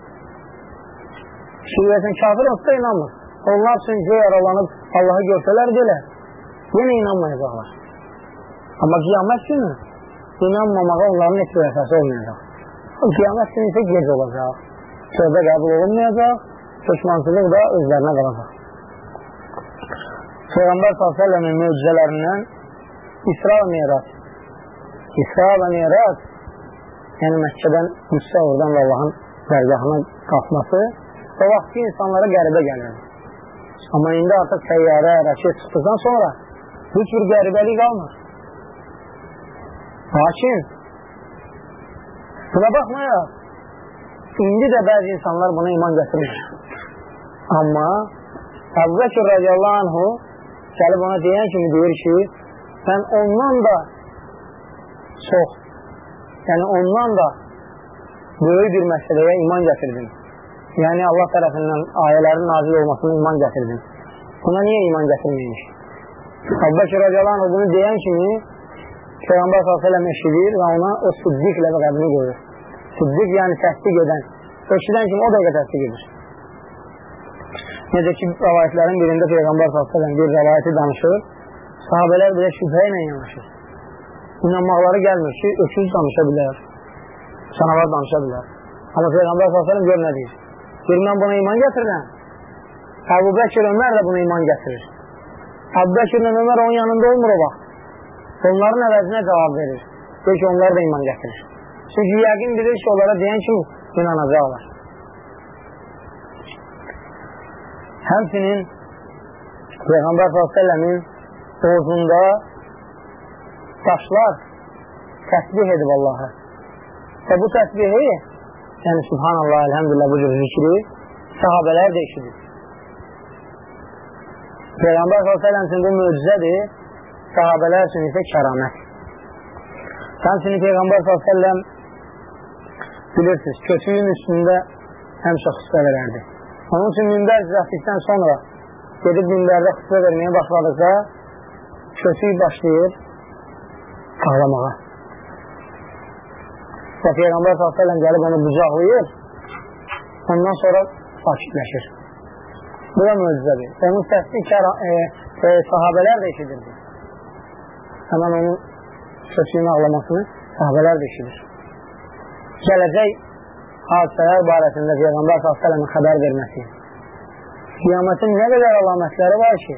Şirvəsən kafir olsa inanmır. Onlar üçün göy aralanıb Allahı görsələr belə, yenə inanmayacaqlar. Amma qiyamət günü inanmamağa onların heç bir əsası olmayacaq. Qiyamət günü isə gec olacaq. Sözdə qəbul olunmayacaq, peşmançılıq da özlərinə qalacaq. Peyğəmbər s.ə.v-in möcüzələrindən İsra və Mirac. İsra və Mirac, yəni Məkkədən Qüssə oradan və Allahın dərgahına qalxması o vaxt ki, insanlara qəribə gəlir. Amma indi artıq təyyarə, rəşid çıxdıqdan sonra heç bir qəribəlik qalmır. Lakin buna baxmayaq, indi də bəzi insanlar buna iman gətirmir. Amma Əbu Bəkir radiyallahu anhu gəlib ona deyən kimi deyir ki, sən ondan da çox, yəni ondan da böyük bir məsələyə iman gətirdin. Yəni Allah tərəfindən ayələrin nazil olmasına iman gətirdin. Buna niyə iman gətirməymiş? Əbbəkir radiyallahu bunu deyən kimi Peyğəmbər s.ə.v eşidir və ona o siddiq ləbəqədini qoyur. Siddiq yəni təsdiq edən. Eşidən kimi o dəqiqə təsdiq edir. Necə ki, rəvayətlərin birində Peyğəmbər s.ə.v bir rəvayəti danışır sahabələr belə şübhə ilə yanaşır. İnanmaqları gəlmir ki, öküz danışa bilər, canavar danışa bilər. Amma Peyğəmbər s.ə.v gör nə deyir? Deyir, mən buna iman gətirirəm. Əbu Bəkir Ömər də buna iman gətirir. Əbu Bəkirlə Ömər onun yanında olmur o vaxt. Onların əvəzinə cavab verir. Deyir ki, onlar da iman gətirir. Çünki yəqin bilir ki, onlara deyən kimi inanacaqlar. Həmsinin Peyğəmbər s.ə.v-in ovuzunda daşlar təsbih edib Allahı. Və bu təsbihi, yəni Subhanallah, Elhamdülillah bu cür zikri sahabələr də işidir. Peyğəmbər s.ə.v üçün bu möcüzədir, sahabələr üçün isə kəramət. Həmsinin Peyğəmbər s.ə.v bilirsiniz, kötüyün üstündə həmişə xüsusə verərdi. Onun üçün minbər düzəltdikdən sonra gedib minbərdə xüsusə verməyə başladıqda kötüyü başlayır ağlamağa. Və Peyğəmbər s.ə.v gəlib onu bucaqlayır, ondan sonra sakitləşir. Bu da möcüzədir. Onun səsini e, e, sahabələr də eşidirdi. Həmən onun kötüyünü ağlamasını sahabələr də eşidir. Gələcək hadisələr barəsində Peyğəmbər s.ə.v-in xəbər verməsi. Qiyamətin nə qədər əlamətləri var ki,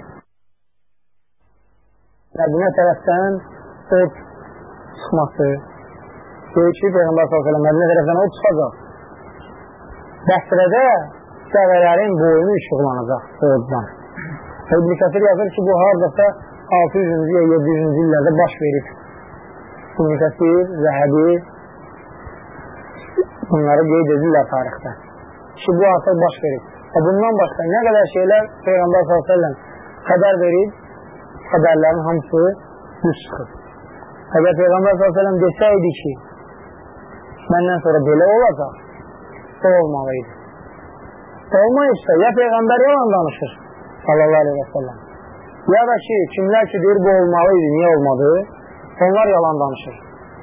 Mədinə tərəfdən od çıxması, deyir ki, Peyğəmbər s.ə.v Mədinə tərəfdən o çıxacaq. Bəsrədə dəvələrin boyunu işıqlanacaq oddan. İbn-i Kəsir yazır ki, bu haradasa 600-cü ya 700-cü illərdə baş verib. İbn-i Kəsir, Zəhəbi bunları qeyd edirlər tarixdə. Ki, bu artıq baş verib. Və bundan başqa nə qədər şeylər Peyğəmbər s.ə.v xəbər verib, xəbərlərin hamısı düz çıxıb. Əgər Peyğəmbər s.ə.v desəydi ki, məndən sonra belə olacaq, o olmalıydı. Olmayıbsa, ya Peyğəmbər yalan danışır, sallallahu aleyhi və səlləm, ya da ki, kimlər ki, deyir, bu olmalıydı, niyə olmadı, onlar yalan danışır.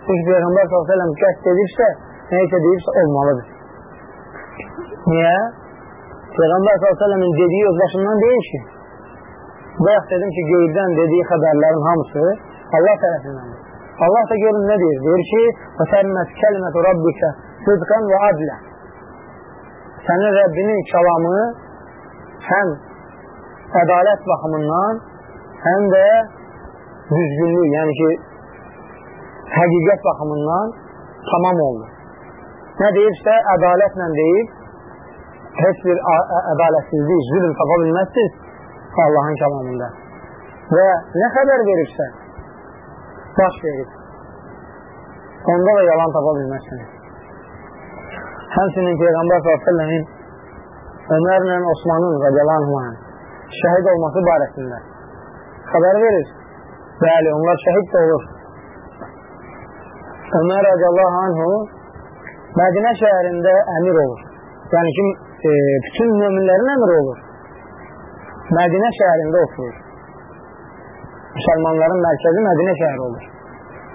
Çünki Peyğəmbər s.ə.v qəst edibsə, neysə deyibsə, olmalıdır. Niyə? Peyğəmbər s.ə.v-in dediyi öz başından deyil ki, bayaq dedim ki, qeybdən dediyi xəbərlərin hamısı Allah tərəfindəndir. Allah da görün nə deyir? Deyir ki, وَتَرْمَتْ كَلْمَةُ رَبِّكَ صِدْقًا وَعَدْلًا Sənin Rəbbinin kəlamı həm ədalət baxımından, həm də düzgünlük, yəni ki, həqiqət baxımından tamam oldu. Nə deyirsə, ədalətlə deyib, heç bir ədalətsizlik, zülm tapa bilməzsiniz Allahın kəlamında. Və nə xəbər veribsə, baş verir. Onda da yalan tapa bilməzsiniz. Həmsinin Peyğəmbər s.ə.v-in Ömərlə Osmanın rədiyallahu şəhid olması barəsində xəbər verir. Bəli, onlar şəhid də olur. Ömər rədiyallahu anhu Mədinə şəhərində əmir olur. Yəni ki, e, bütün müminlərin əmiri olur. Mədinə şəhərində oturur müsəlmanların mərkəzi Mədinə şəhəri olur.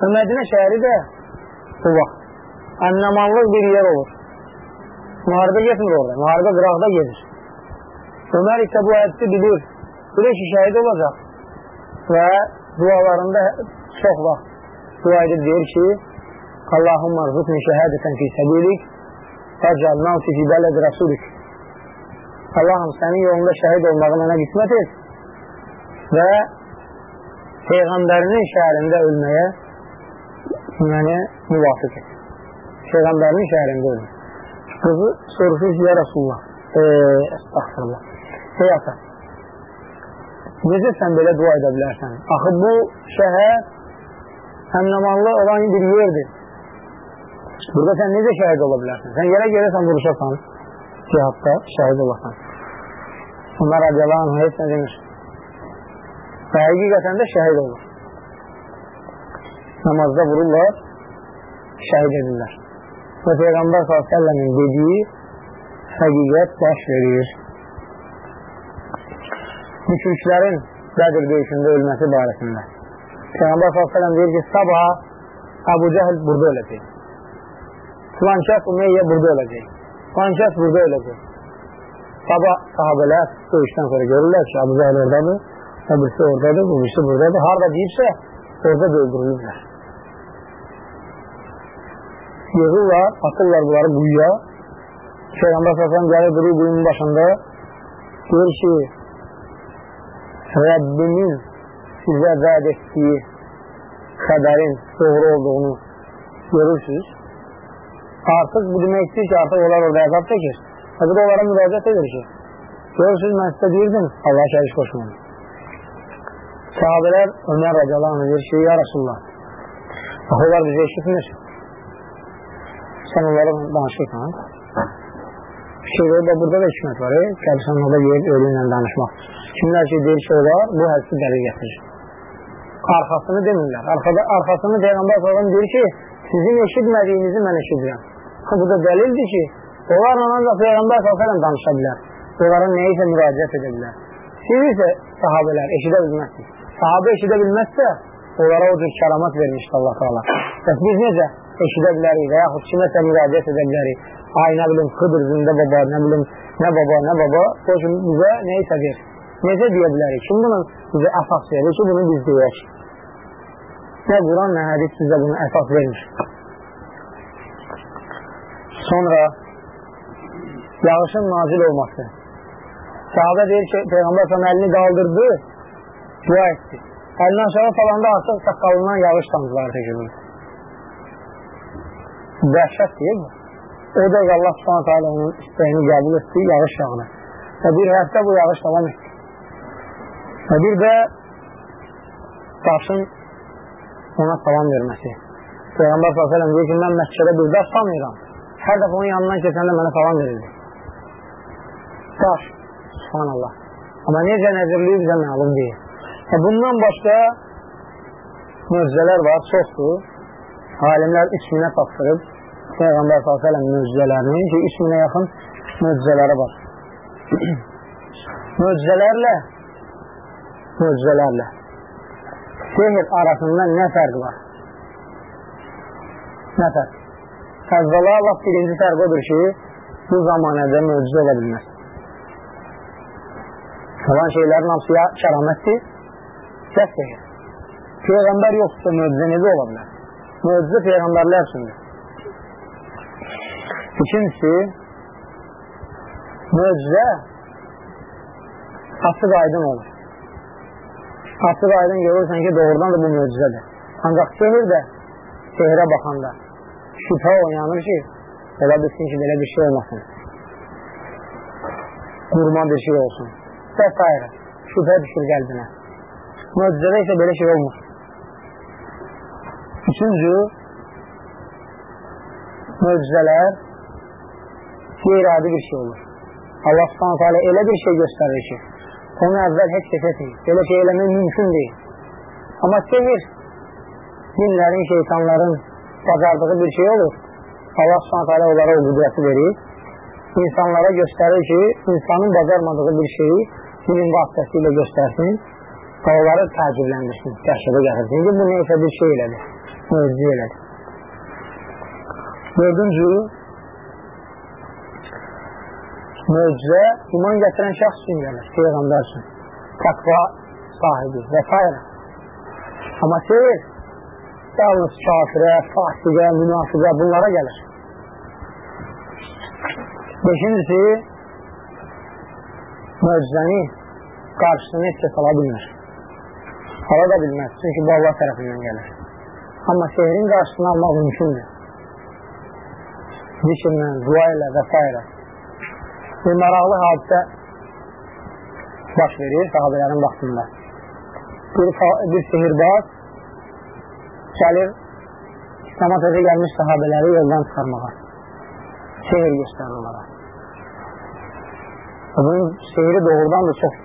Və Mədinə şəhəri də bu vaxt əmnəmanlıq bir yer olur. Müharibə getmir orada, müharibə qıraqda gedir. Ömər isə bu hədisi bilir, bilir ki, şəhid olacaq və dualarında çox vaxt dua edib deyir ki, Allahumma rzuqni şəhədətən fi səbilik fəcəl mavti fi bələd rəsulik Allahım sənin yolunda şəhid olmağı mənə qismət et və Peyğəmbərinin şəhərində ölməyə mənə müvafiq et. Peyğəmbərinin şəhərində ölmür. Qızı soruşur ki, ya Rasulullah, e, əstəxfirullah. Ey ata, necə sən belə dua edə bilərsən? Axı bu şəhər əmnamanlı olan bir yerdir. Burada sən necə şəhid ola bilərsən? Sən yerə gəlirsən, vuruşasan, cihadda şəhid olasan. Onlar radiyallahu anh, heç nə demir və həqiqətən də şəhid olur. Namazda vururlar, şəhid edirlər. Və Peyğəmbər s.ə.v-in dediyi həqiqət baş verir. Müşriklərin Bədir döyüşündə ölməsi barəsində. Peyğəmbər s.ə.v deyir ki, sabah Əbu Cəhl burada öləcək. Filan kəs Umeyyə burada öləcək. Filan kəs burada öləcək. Sabah sahabələr döyüşdən sonra görürlər ki, Əbu Cəhl oradadır o birisi oradadır, bu birisi buradadır. Harada deyirsə, orada da öldürülürlər. Yığırlar, atırlar bunları buyuya, Peyğəmbər s.ə.v gəlir durur qulunun başında deyir ki Rəbbimiz sizə vəd etdiyi xəbərin doğru olduğunu görürsünüz. Artıq bu deməkdir ki, artıq onlar orada əzab çəkir. Da onlara müraciət edir ki, görürsünüz, mən sizə deyirdim, Allah şərik qoşmayın. Sahabələr Ömər rəcalanı deyir ki, ya Rasulullah, onlar bizi eşitmir. Sən onlara danışırsan. Şey da burada da hikmət var, e? gəlsən orada yeyib ölümlə danışmaq. Kimlər ki, deyir ki, onlar bu hədisi dəlil gətirir. Arxasını demirlər. Arxada, arxasını Peyğəmbər sallam deyir ki, sizin eşitmədiyinizi mən eşidirəm. Bu da dəlildir ki, onlarla ancaq Peyğəmbər sallam danışa bilər. Onlara nəyisə müraciət edə bilər. Siz isə sahabələr eşidə bilməzsiniz. Sahabə eşidə bilməzsə, onlara o cür kəramat vermişdir Allah Taala. Bəs biz necə eşidə bilərik və yaxud kiməsə müraciət edə bilərik? Ay nə bilim Xıdır zində baba, nə bilim nə baba, nə baba, o üçün bizə nəyisə ver. Necə deyə bilərik? Kim bunun bizə əsas verir ki, bunu biz deyək? Nə Quran, nə hədis bizə bunu əsas vermir. Sonra yağışın nazil olması. Sahabə deyir ki, Peyğəmbər sana əlini qaldırdı, dua etdi. Əlini aşağı salanda artıq saqqalından yağış damcıları tökülür. Dəhşət deyil mi? O da Allah subhanət hələ onun istəyini qəbul etdi, yağış yağını. Və bir həftə bu yağış davam etdi. Və bir də daşın ona salam verməsi. Peyğəmbər s.ə.v deyir ki, mən Məkkədə bir daş tanıyıram. Hər dəfə onun yanından keçəndə mənə salam verirdi. Daş, subhanallah. Amma necə nəzirliyi bizə məlum deyil. Və bundan başqa möcüzələr var, çoxdur. Alimlər 3000-ə tapsırıb Peyğəmbər s.ə.v möcüzələrini ki, 3000-ə yaxın möcüzələri var. möcüzələrlə möcüzələrlə sehr arasında nə fərq var? Nə fərq? Əvvəla Allah birinci fərq odur ki, bu zamanədə möcüzə ola bilməz. Falan şeylərin hamısı ya kəramətdir, ya sehr. Peyğəmbər yoxsa möcüzə necə ola bilər? Möcüzə Peyğəmbərlər üçündür. İkincisi, möcüzə açıq aydın olur açıq aydın görürsən ki, doğrudan da bu möcüzədir. Ancaq sehir də sehirə baxanda şübhə oynanır ki, ola bilsin ki, belə bir şey olmasın. Qurma bir şey olsun. Və s. Şübhə düşür qəlbinə. Möcüzədə isə belə şey olmur. Üçüncü, möcüzələr qeyri-adi bir şey olur. Allah subhanətə alə elə bir şey göstərir ki, onu əvvəl heç kəs etməyib. Belə şey eləmək mümkün deyil. Amma sehir dinlərin, şeytanların bacardığı bir şey olur. Allah s.ə.v. onlara o qüdrəti verir. İnsanlara göstərir ki, insanın bacarmadığı bir şeyi dinin vasitəsilə göstərsin və onları təəccübləndirsin, dəhşətə gətirsin ki, bu neysə bir şey elədir, möcüzə elədir. Dördüncü, möcüzə iman gətirən şəxs üçün gəlir, Peyğəmbər üçün, təqva sahibi və s. Amma seyir yalnız kafirə, fasiqə, münafiqə bunlara gəlir. Beşincisi, möcüzəni qarşısını heç kəs ala bilmir. Ala da bilməz, çünki bu Allah tərəfindən gəlir. Amma sehrin qarşısını almaq mümkündür. Zikirlə, dua ilə və s bir maraqlı hadisə baş verir sahabələrin vaxtında. Bir, bir sihirbaz gəlir İslam'a təzə gəlmiş sahabələri yoldan çıxarmağa. Sehir göstərir onlara. Bunun sehiri doğrudan da çox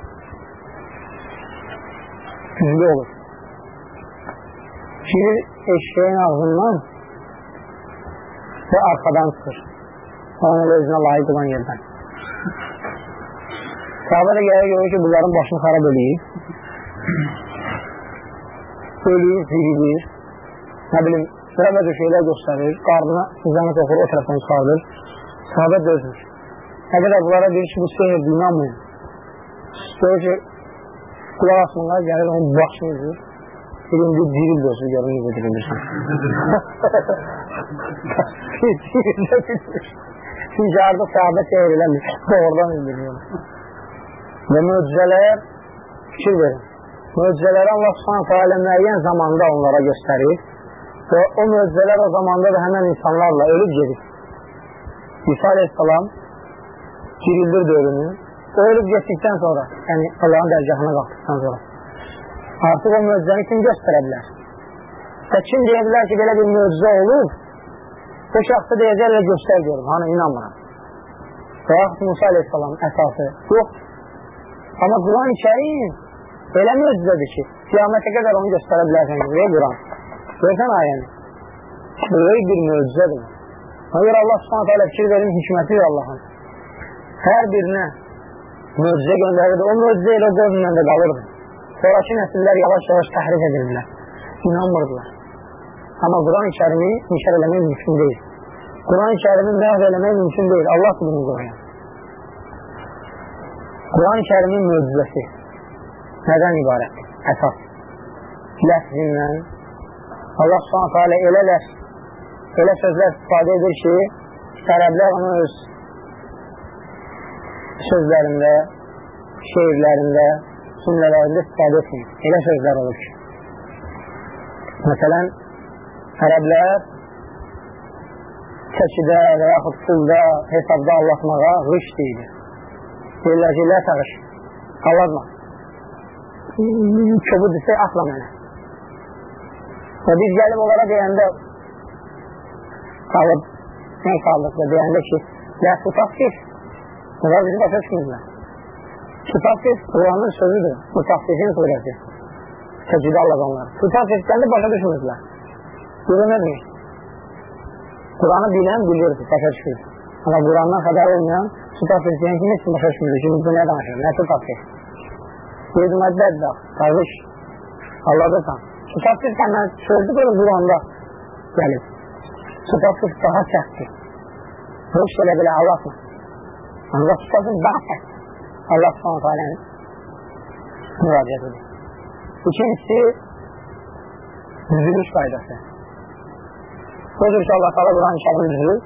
güclü olur. Girir eşeğin ağzından və arxadan çıxır. Onu özünə layiq olan yerdən. Sahabə də gəlir görür ki, bunların başını xarab eləyir. Ölür, zihirləyir. Nə bilim, sırabəcə şeylər göstərir. Qarnına izanət oxur, o tərəfdən çıxardır. Sahabə dözmür. Nə qədər bunlara deyir ki, bu seyir, inanmayın. Deyir ki, qulaq asmınlar, gəlir onun başını üzür. Dedim, bir diril dözür, görün necə dirilirsən. Diril də bilir. Çünki arada sahabə seyir eləmir. Doğrudan öldürüyor. Və möcüzələr fikir verin. Möcüzələri Allah subhanətə alə müəyyən zamanda onlara göstərir və o möcüzələr o zamanda da həmən insanlarla ölüb gedir. İsa aleyhissalam girildir dövrünü. O ölüb getdikdən sonra, yəni Allahın dərgahına qalxdıqdan sonra artıq o möcüzəni kim göstərə bilər? Və kim deyə bilər ki, belə bir möcüzə olur, o şəxsə deyəcəklər, göstər görüm, hanı inanmıram. Və yaxud Musa aleyhissalam əsası yox. Amma Quran-ı Kərim elə möcüzədir ki, qiyamətə qədər onu göstərə bilərsən ki, buraya Quran. Görsən ayəni. Böyük bir möcüzədir. Ona görə Allah subhanət hələ fikir verin, hikməti Allahın. Hər birinə möcüzə göndərirdi. O möcüzə ilə qövmlə də qalırdı. Sonraki nəsillər yavaş-yavaş təhrif edirdilər. İnanmırdılar. Amma Quran-ı kərimi inkar eləmək mümkün deyil. Quran-ı kərimi məhv eləmək mümkün deyil. Allah bunu qoyur. Quran-ı kərimin möcüzəsi nədən ibarət? Əsas. Ləfzindən Allah subhanətə alə elə ləfz, elə sözlər istifadə edir ki, ərəblər onu öz sözlərində, şeirlərində, cümlələrində istifadə etmir. Elə sözlər olur ki. Məsələn, ərəblər çəkidə və yaxud pulda, hesabda anlatmağa rüş deyilir. Deyirlər ki, lə tarış, qalazma. Köbü desə, atla mənə. Və biz gəlib onlara deyəndə qalıb, nə sağlıqla deyəndə ki, lə tutaqsif, onlar bizi başa çıxmırlar. Tutaqsif Quranın sözüdür, mutaqsifin surəsi. Təcüdə Allah onlar. Tutaqsif gəndə başa düşmürlər. Görünmür. Quranı bilən bilirdi, başa düşür. Amma Qurandan xəbər olmayan tutaqsif deyən ki, heç başa düşmürlər ki, bu nə danışır, nə tutaqsif. Deyir, məddədir, qardeş, Allah'da Sıfatsız hemen sözdü böyle Kur'an'da gelip. Sıfatsız daha serttir. Boş böyle bile Allah'la. Ancak sıfatsız daha sert. Allah subhanahu teala'nın müracaat ediyor. İkincisi düzülüş faydası. Budur ki Allah Teala Kur'an-ı Kerim düzülür.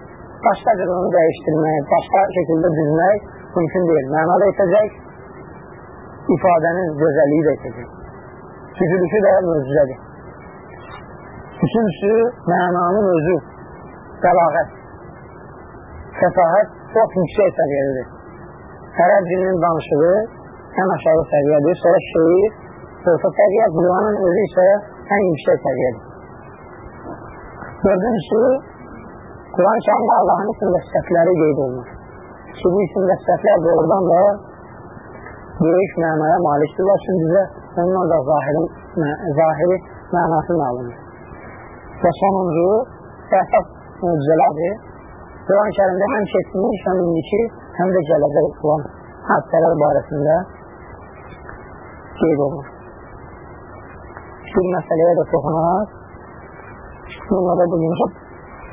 Başka bir onu değiştirmek, başka şekilde düzmek mümkün değil. Mənada itecek, ifadenin güzelliği de itecek. Düzülüşü də möcüzədir. Üçüncüsü, mənanın özü, bəlağət, səfahət çox yüksək səviyyədir. Ərəb dilinin danışığı ən aşağı səviyyədir, sonra şeir, orta səviyyə, Quranın özü isə ən yüksək səviyyədir. Dördüncüsü, Quran-ı Kərimdə Allahın isim və sifətləri qeyd olunur. Ki, bu isim və sifətlər doğrudan da böyük mənaya malikdirlər. Çünki bizə onunla da zahirin, zahiri mənası məlumdur. Və sonuncu, əsas mücizələrdir. Quran-ı kərimdə həm keçmiş, həm indiki, həm də gələcək olan hadisələr barəsində qeyd olunur. Bir məsələyə də toxunaq. Bunlara bugün çox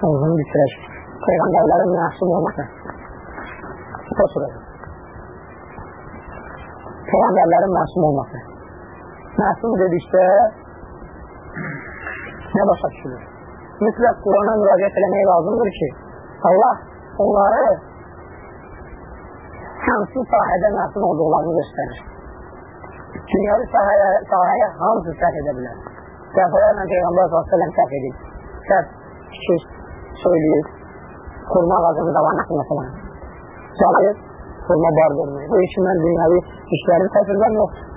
uzun bitirək. Peyğəmbərlərin məsum olması. Bu sırada. Peyğəmbərlərin məsum olması. Məsum dedikdə nə başa düşülür? Mütləq Qurana müraciət eləmək lazımdır ki, Allah onları hansı sahədə məsum olduqlarını göstərir. Dünyalı sahəyə, sahəyə hamısı səhv edə bilər. Dəfələrlə Peyğəmbər s.ə.v səhv edib. Səhv fikir söyləyib. Kurma ağacını davam etməsələn. Çalıyıb forma bar vermək. Bu üçün mən dünyavi işlərin təsirdən yoxdur.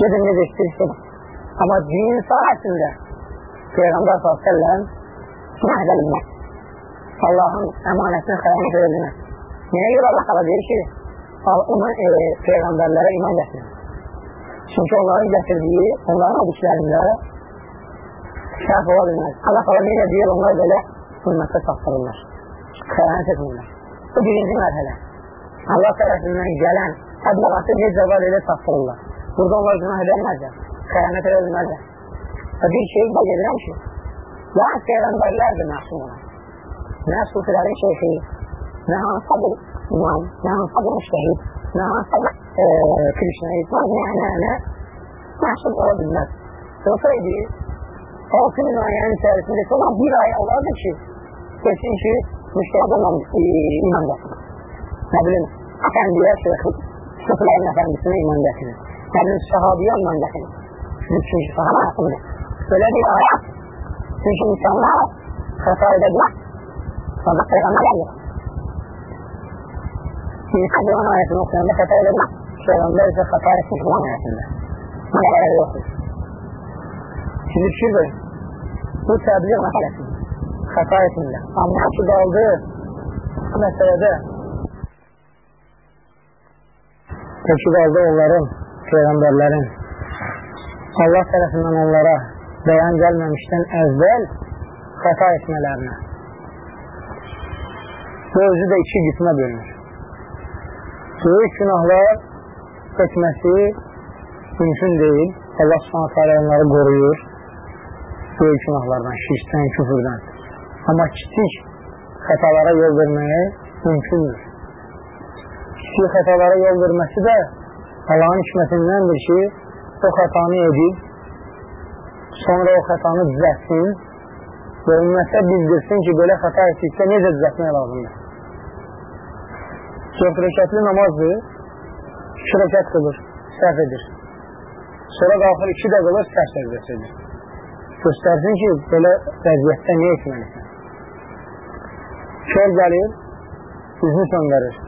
Gedin necə istəyirsin. Amma din sahəsində Peyğəmbər s.ə.v günah edə bilməz. Allahın əmanətinə xəyanət edə bilməz. Nəyə görə Allah qala deyir ki, ona e, Peyğəmbərlərə iman gətirir. Çünki onların gətirdiyi, onların hadislərində şərf ola bilməz. Allah qala necə deyir, onlar belə ümmətdə saxtarırlar. Xəyanət etmirlər. Bu birinci mərhələ. Allah tərəfindən gələn təbliğatı necə var elə çatdırırlar. Burada onlar günah edəməzlər, xəyanət edəməzlər. Və bir şey qeyd edirəm ki, yalnız Peyğəmbərlər də məsum olan. Nə sufilərin şeyxi, nə hansısa bir imam, nə hansısa bir müştəhid, nə hansısa bir e, krişnəyid, nə nə nə məsum ola bilməz. Olsaydı, 6 min ayənin içərisində olan bir ay olardı ki, desin ki, müştərədən iman gətirir. Nə bilim, əfəndiyə, şeyxi, sıfırların əfəndisine iman gətirir. Nə Yani sahabiye olman lazım. Bütün sahaba hakkında. Böyle bir olarak çünkü insanlar hata edecek ve bakırgana gelir. Bir kadın hayatının okuyanda hata edecek. Peygamber ise hata etmiş olan hayatında. Bu kadar yoktur. Şimdi şurada bu tebliğ meselesi. Hata etminde. Anlaşı daldığı meselede Peki daldı onların Peyğəmbərlərin Allah tərəfindən onlara bəyan gəlməmişdən əvvəl xəta etmələrinə. Bu özü də iki qismə bölünür. Böyük günahlar etməsi mümkün deyil. Allah subhanətə alə onları qoruyur. Böyük günahlardan, şirkdən, küfürdən. Amma kiçik xətalara yol verməyə mümkündür. Kiçik xətalara yol verməsi də Allahın hikmətindəndir ki, o xətanı edib, sonra o xətanı düzətsin və ümumiyyətlə bildirsin ki, belə xəta etdikdə necə düzətmək lazımdır. 4 rəkətli namazdır, 2 rəkət qılır, səhv edir. Sonra qalxır 2 də qılır, səhv səcdəsidir. Göstərsin ki, belə vəziyyətdə nə etməlisən? Kör gəlir, üzünü söndürür,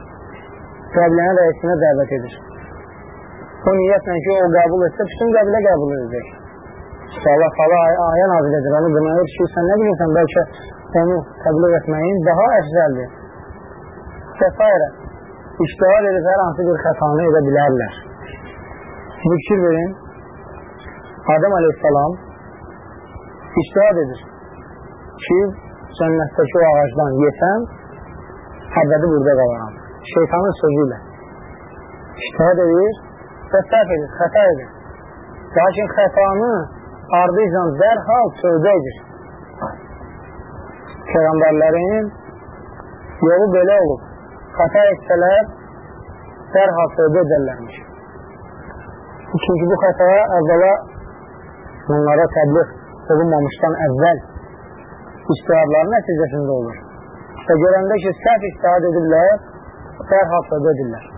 qəblənə rəisinə dəvət edir. O niyyətlə ki, o qəbul etsə, bütün qəbilə qəbul edəcək. Allah qala ayə nazil edir, onu qınayır ki, sən nə bilirsən, bəlkə onu təbliğ etməyin daha əfzəldir. Səfayra, iştihar edib hər hansı bir xətanı edə bilərlər. Fikir verin, Adəm aleyhissalam iştihad edir ki, cənnətdəki o ağacdan yesəm, əbədi burada qalaram. Şeytanın sözü ilə. İştihad edir və səhv edir, xəta edir. Lakin xətanı ardıyla dərhal tövbə edir. Peyğəmbərlərin yolu belə olub. Xəta etsələr, dərhal tövbə edərlərmiş. Çünki bu xətaya əvvəla onlara təbliğ olunmamışdan əvvəl istihadların nəticəsində olur. Və görəndə ki, səhv istihad ediblər, dərhal tövbə edirlər.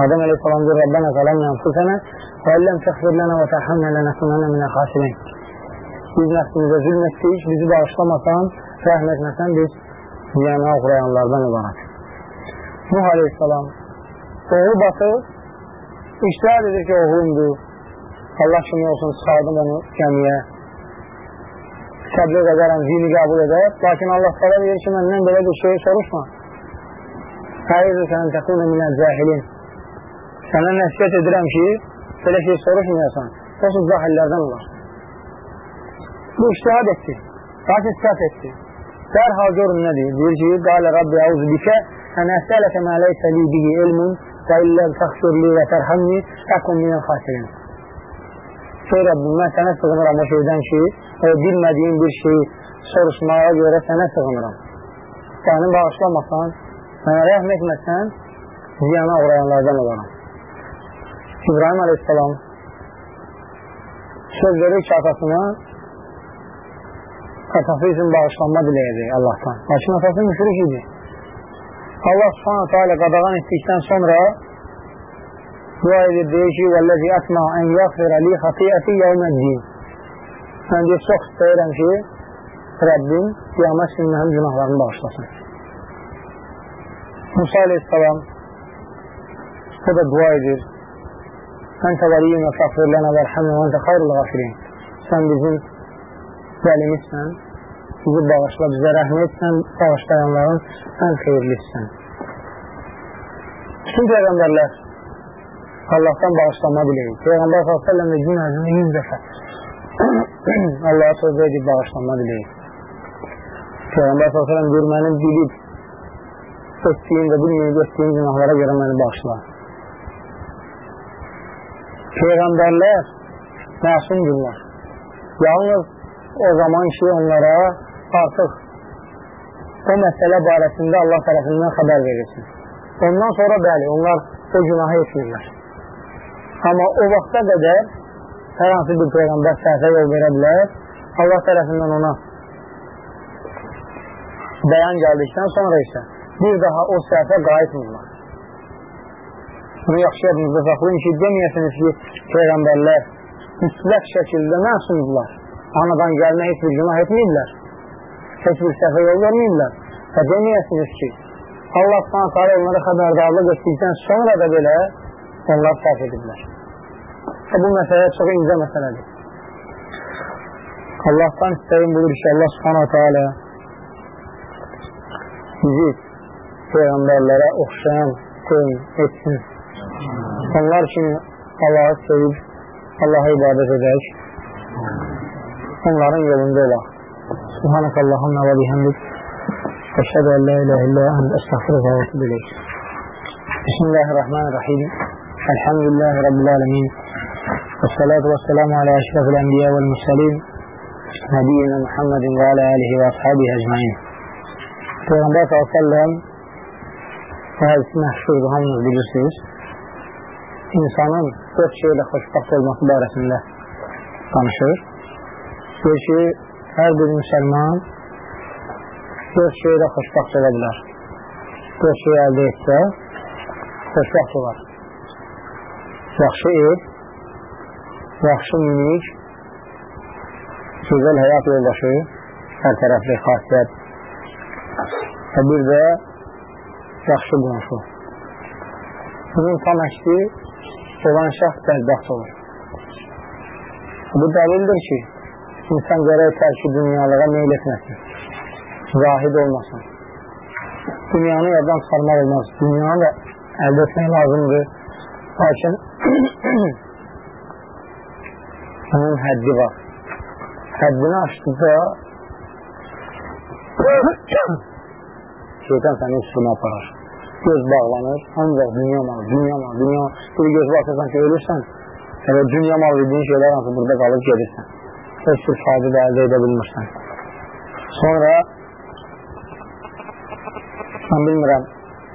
Adəm aleyhissalam deyir, Rabbənə qaləmlə anfusənə və illəm təxfir lənə və tərhəmnə lənəkunənə minə xasirin. Biz nəfsimizə zülm etdik, bizi bağışlamasan, rəhm etməsən, biz ziyana uğrayanlardan olaraq. Nuh aleyhissalam oğlu batır, iştihad edir ki, oğlumdur. Allah kimi olsun, çıxardım onu gəmiyə. Təbliğ edərəm, dini qəbul edər. Lakin Allah tələb edir ki, məndən belə bir şey soruşma. Hayırdır sənin təkunə minə cəhilin. Sənə nəsiyyət edirəm ki, belə şey soruşmayasan, olsun cahillərdən olar. Bu iştihad etdi, lakin səhv etdi. Dərhal görün nə deyir? Deyir ki, qalə Rabbi əuzu bikə, ən əsələkə mələysə li bihi ilmun və illə təxsirli və tərhəmni əkum minən xasirin. Şey Rabbim, mən sənə sığınıram o şeydən ki, o bilmədiyim bir şeyi soruşmağa görə sənə sığınıram. Səni bağışlamasan, mənə rəhm etməsən, ziyana uğrayanlardan olaram. İbrahim aleyhisselam söz verir ki atasına atası üçün bağışlanma diləyəcək Allahdan. Lakin atası müşrik idi. Allah subhanətə alə qadağan etdikdən sonra dua edir, deyir ki, vəlləzi ətmə ən yaxfirə li xatiyyəti yevməddin. Mən deyir, çox istəyirəm ki, Rəbbim qiyamət üçün mənim günahlarını bağışlasın. Musa aleyhisselam o da dua edir. Əntə vəliyyün və fəxfir lənə vərhəmin və əntə xayrul qafirin. Sən bizim vəlimizsən, bizi bağışla, bizə rəhm etsən, bağışlayanların ən xeyirlisən. Bütün Peyğəmbərlər Allahdan bağışlanma diləyir. Peyğəmbər s.ə.v də gün ərzində 100 dəfə Allaha sözə edib bağışlanma diləyir. Peyğəmbər s.ə.v deyir, mənim bilib etdiyim və bilməyib etdiyim günahlara görə məni bağışla. Peyğəmbərlər məsumdurlar. Yalnız o zaman ki, onlara artıq o məsələ barəsində Allah tərəfindən xəbər verilsin. Ondan sonra bəli, onlar o günahı etmirlər. Amma o vaxta qədər hər hansı bir Peyğəmbər səhvə yol verə bilər, Allah tərəfindən ona bəyan gəldikdən sonra isə bir daha o səhvə qayıtmırlar. Bunu yaxşı yadınızda saxlayın ki, deməyəsiniz ki, Peyğəmbərlər mütləq şəkildə məsumdurlar. Anadan gəlmə heç bir günah etməyirlər. Heç bir səhvə yol verməyirlər. Və deməyəsiniz ki, Allah s.ə. onlara xəbərdarlıq etdikdən sonra da belə onlar səhv ediblər. Və bu məsələ çox incə məsələdir. Allahdan istəyim budur ki, Allah subhanahu teala bizi Peyğəmbərlərə oxşayan qoyun etsin. Onlar kimi Allahı sevib, Allah'a ibadət edək. Onların yolunda olaq. Subhanak Allahumma və bihamdik. Əşhədə ən la ilahe illə ənd əstəxfirə və etib iləyik. Bismillahirrahmanirrahim. Elhamdülillahi Rabbil alemin. والصلاة والسلام على أشرف الأنبياء والمرسلين نبينا محمد وعلى آله وأصحابه أجمعين Peyğəmbər s.ə.v bu hədisi məşhurdur, hamınız bilirsiniz. İnsanın dörd şeylə xoşbaxt olması barəsində danışır. Deyir ki, hər bir müsəlman dörd şeylə xoşbaxt ola bilər. Dörd şey əldə etsə, xoşbaxt olar. Yaxşı ev, yaxşı minik, gözəl həyat yoldaşı, hər tərəfli xasiyyət və bir də yaxşı qonşu. Bunun tam əksi olan şəxs bədbəxt olur. Bu dəlildir ki, insan gərək tərki dünyalığa meyl etməsin, zahid olmasın. Dünyanı yerdən çıxarmaq olmaz, dünyanı da əldə etmək lazımdır. Lakin onun həddi var. Həddini aşdıqda şeytan səni üstünə aparar. Göz bağlanır, ancaq dünya malı, dünya malı, dünya malı. Bir göz baxırsan ki, ölürsən, elə dünya malı dediğin şeylər hansı burada qalıb gedirsən. Heç bir fayda da əldə edə bilmirsən. Sonra mən bilmirəm,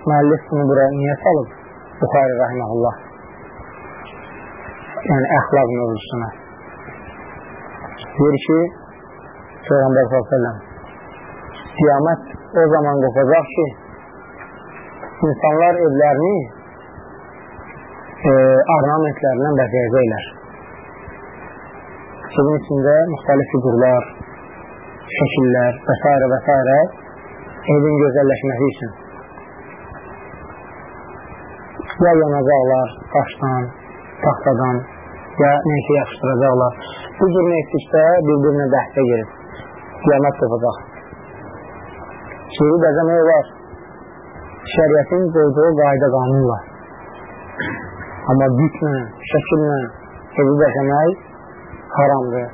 müəllif bunu buraya niyə salıb? Buxari rəhməhullah. Yəni, əxlaq mövzusuna. Deyir ki, Peyğəmbər s.ə.v qiyamət o zaman qopacaq ki, insanlar evlərini e, ornamentlərlə bəzəyəcəklər. Bunun içində müxtəlif figurlar, şəkillər və s. və s. evin gözəlləşməsi üçün. Ya yanacaqlar daşdan, taxtadan, ya neysə yaxışdıracaqlar. Bu cür neysikdə bir-birinə bəhsə girir. Qiyamət qopacaq. Şeiri bəzəmək olar. Şəriyyətin qoyduğu qayda qanunla. Amma bütlə, şəkillə evi bəzəmək haramdır.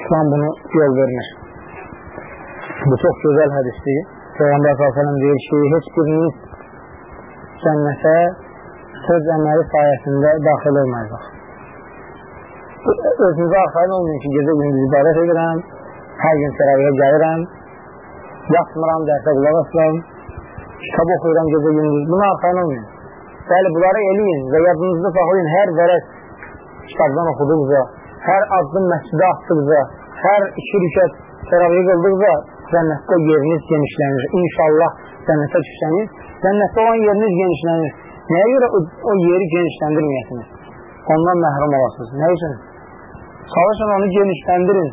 İslam bunu yol vermir. Bu çox gözəl hədisdir. Peyğəmbər s.ə.v deyir ki, heç biriniz cənnətə söz əməli sayəsində daxil olmayacaq özünüzə arxayın olmayın ki, gecə gündüz ibadət edirəm, hər gün təraviyə gəlirəm, yatmıram, dərsə qulaq asıram, kitab oxuyuram gecə gündüz, buna arxayın olmayın. Bəli, bunları eləyin və yadınızda saxlayın, hər vərəz kitabdan oxuduqca, hər addım məscidə atdıqca, hər iki rükət təraviyə qıldıqca cənnətdə yeriniz genişlənir. İnşallah cənnətə düşsəniz, cənnətdə olan yeriniz genişlənir. Nəyə görə o, o yeri genişləndirməyəsiniz? Ondan məhrum olasınız. Nə üçün? Çalışın onu genişləndirin.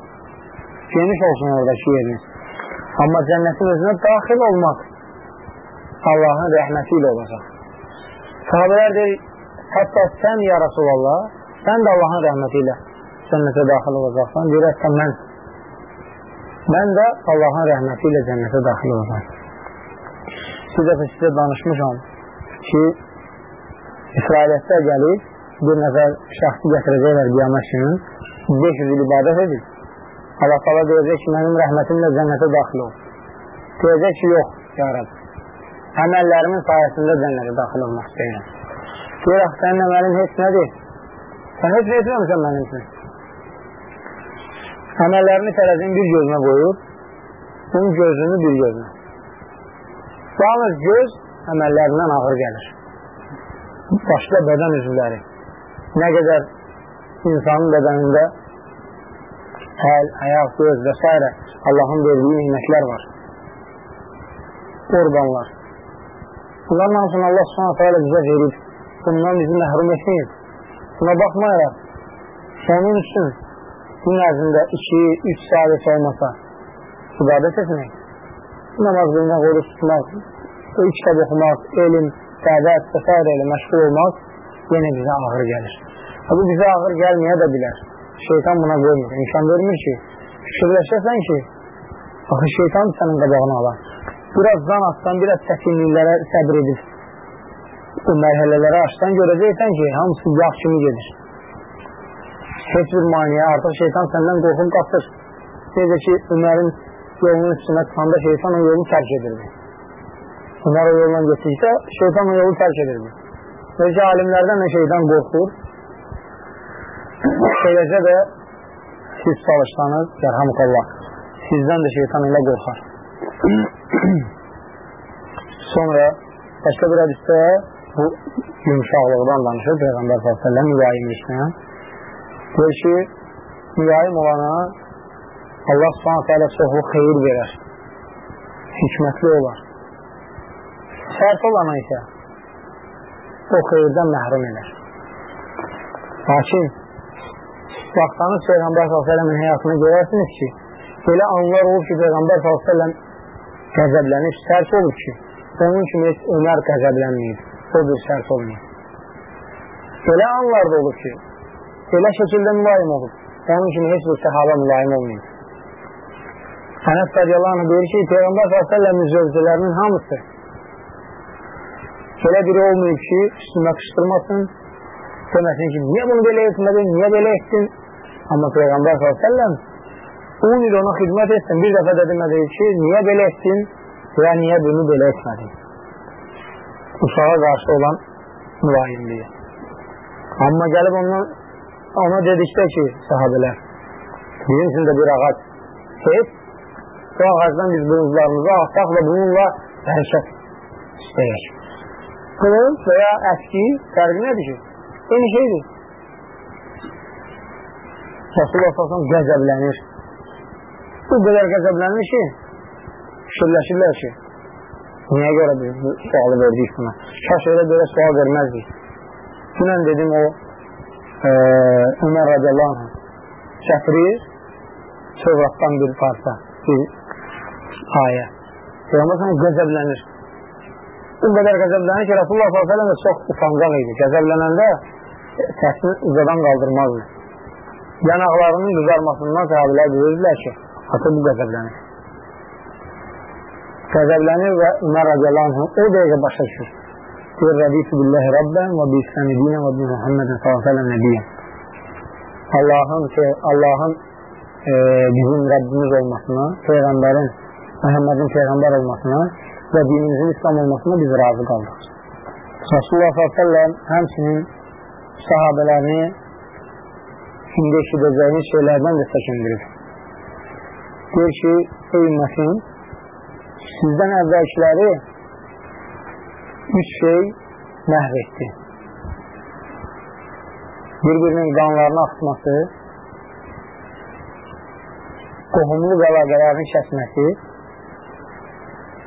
Geniş olsun oradakı yeriniz. Amma cənnətin özünə daxil olmaq Allahın rəhməti ilə olacaq. Sahabələr deyir, hətta sən ya Rasulallah, sən də Allahın rəhməti ilə cənnətə daxil olacaqsan. Deyir, hətta mən mən də Allahın rəhməti ilə cənnətə daxil olacaq. Bir dəfə sizə danışmışam ki, İsrailətdə gəlib bir nəfər şəxsi gətirəcəklər qiyamət günün 500 il ibadət edin. Allah tala deyəcək ki, mənim rəhmətimlə cənnətə daxil ol. Deyəcək ki, yox, ya Rab. Əməllərimin sayəsində cənnətə daxil olmaq istəyirəm. Deyək, sənin əməlin heç nədir? Sən heç nə etməmişsən mənim üçün. Əməllərini tərəzin bir gözünə qoyur, bunun gözünü bir gözünə. Yalnız göz əməllərindən ağır gəlir. Başqa bədən üzvləri. Nə qədər insanın bədənində əl, ayaq, göz və s. Allahın verdiyi nimətlər var. orqanlar. Bunların hamısını Allah subhanətə alə bizə verib. Bundan bizi məhrum etməyib. Buna baxmayaraq, sənin üçün gün ərzində 2-3 saat heç olmasa ibadət etmək, namaz qılmaq, oruç tutmaq, ilk kitab oxumaq, elm, dəvət və s. ilə məşğul olmaq yenə bizə ağır gəlir. Bu bizə ağır gəlməyə də bilər. Şeytan buna qoymur. İmkan vermir ki, fikirləşəsən ki, axı şeytan sənin qabağını alar. Biraz zan atsan, biraz çəkinliklərə səbr edir. Bu mərhələləri açsan görəcəksən ki, hamısı yağ kimi gedir. Heç bir maniyə, artıq şeytan səndən qorxum qatır. Necə ki, Ömərin yolunun üstünə çıxanda şeytan o yolu tərk edirdi. Ömər o yolla getdikdə şeytan o yolu tərk edirdi. Necə alimlərdən də şeytan qorxur, Eləcə də siz çalışsanız, yərhamukallah, sizdən də şeytan elə qorxar. Sonra başqa bir hədisdə bu yumuşaqlıqdan danışır Peyğəmbər s.ə.v mülayimlikdən. Deyir ki, mülayim olana Allah s.ə.v çoxlu xeyir verər, hikmətli olar. Sərt olana isə o xeyirdən məhrum edər. Lakin baxsanız Peyğəmbər s.ə.v-in həyatını görərsiniz ki, belə anlar olur ki, Peyğəmbər s.ə.v qəzəblənib, sərt olur ki, onun kimi heç Ömər qəzəblənməyib, o bir sərt olmayıb. Belə anlar da olur ki, belə şəkildə mülayim olur, onun kimi heç bir səhaba mülayim olmayıb. Ənəs radiyallahu anh deyir ki, Peyğəmbər s.ə.v-in zövcələrinin hamısı. Belə biri olmayıb ki, üstünə qışdırmasın, deməsin ki, niyə bunu belə etmədin, niyə belə etdin? Amma Peyğəmbər s.ə.v 10 il ona xidmət etsin, bir dəfə də demədi ki, niyə belə etdin və niyə bunu belə etmədin? Uşağa qarşı olan mülayimliyi. Amma gəlib ondan, ona dedikdə ki, sahabələr, bizim üçün də bir ağac et, bu ağacdan biz buzlarımızı ataq və bununla hərəkət istəyək. Qılınc və ya əski fərqi nədir ki? Eyni şeydir. Rasulullah s.ə.v qəzəblənir. Bu qədər qəzəblənir ki, fikirləşirlər ki, niyə görə biz bu sualı verdik buna? Kaş elə belə sual verməzdik. Dünən dedim o e, Ömər radiyallahu anh gətirir Tövratdan bir parça, bir ayə. Peyğəmbər qəzəblənir. Bu qədər qəzəblənir ki, Rasulullah s.ə.v çox utancaq idi. Qəzəblənəndə səsini uzadan qaldırmazdı. Yanaqlarının qızarmasından sahabilər bilirdilər ki, ata bu qəzəblənir. Qəzəblənir və Ömər radiyallahu o dəqiqə başa düşür. Deyir, rədiyyətü billahi Rabbən və bi İsləmi dinə və bi Muhammedin s.ə.v nəbiyyə. Allahın, Allahın e, bizim Rəbbimiz olmasına, Peyğəmbərin, Məhəmmədin Peyğəmbər olmasına və dinimizin İslam olmasına biz razı qaldıq. Rasulullah s.ə.v həmçinin sahabələrini indi eşidəcəyiniz şeylərdən də çəkindirir. Deyir ki, ey ümmətin, sizdən əvvəlkiləri üç şey məhv etdi. Bir-birinin qanlarını axıtması, qohumluq əlaqələrini kəsməsi,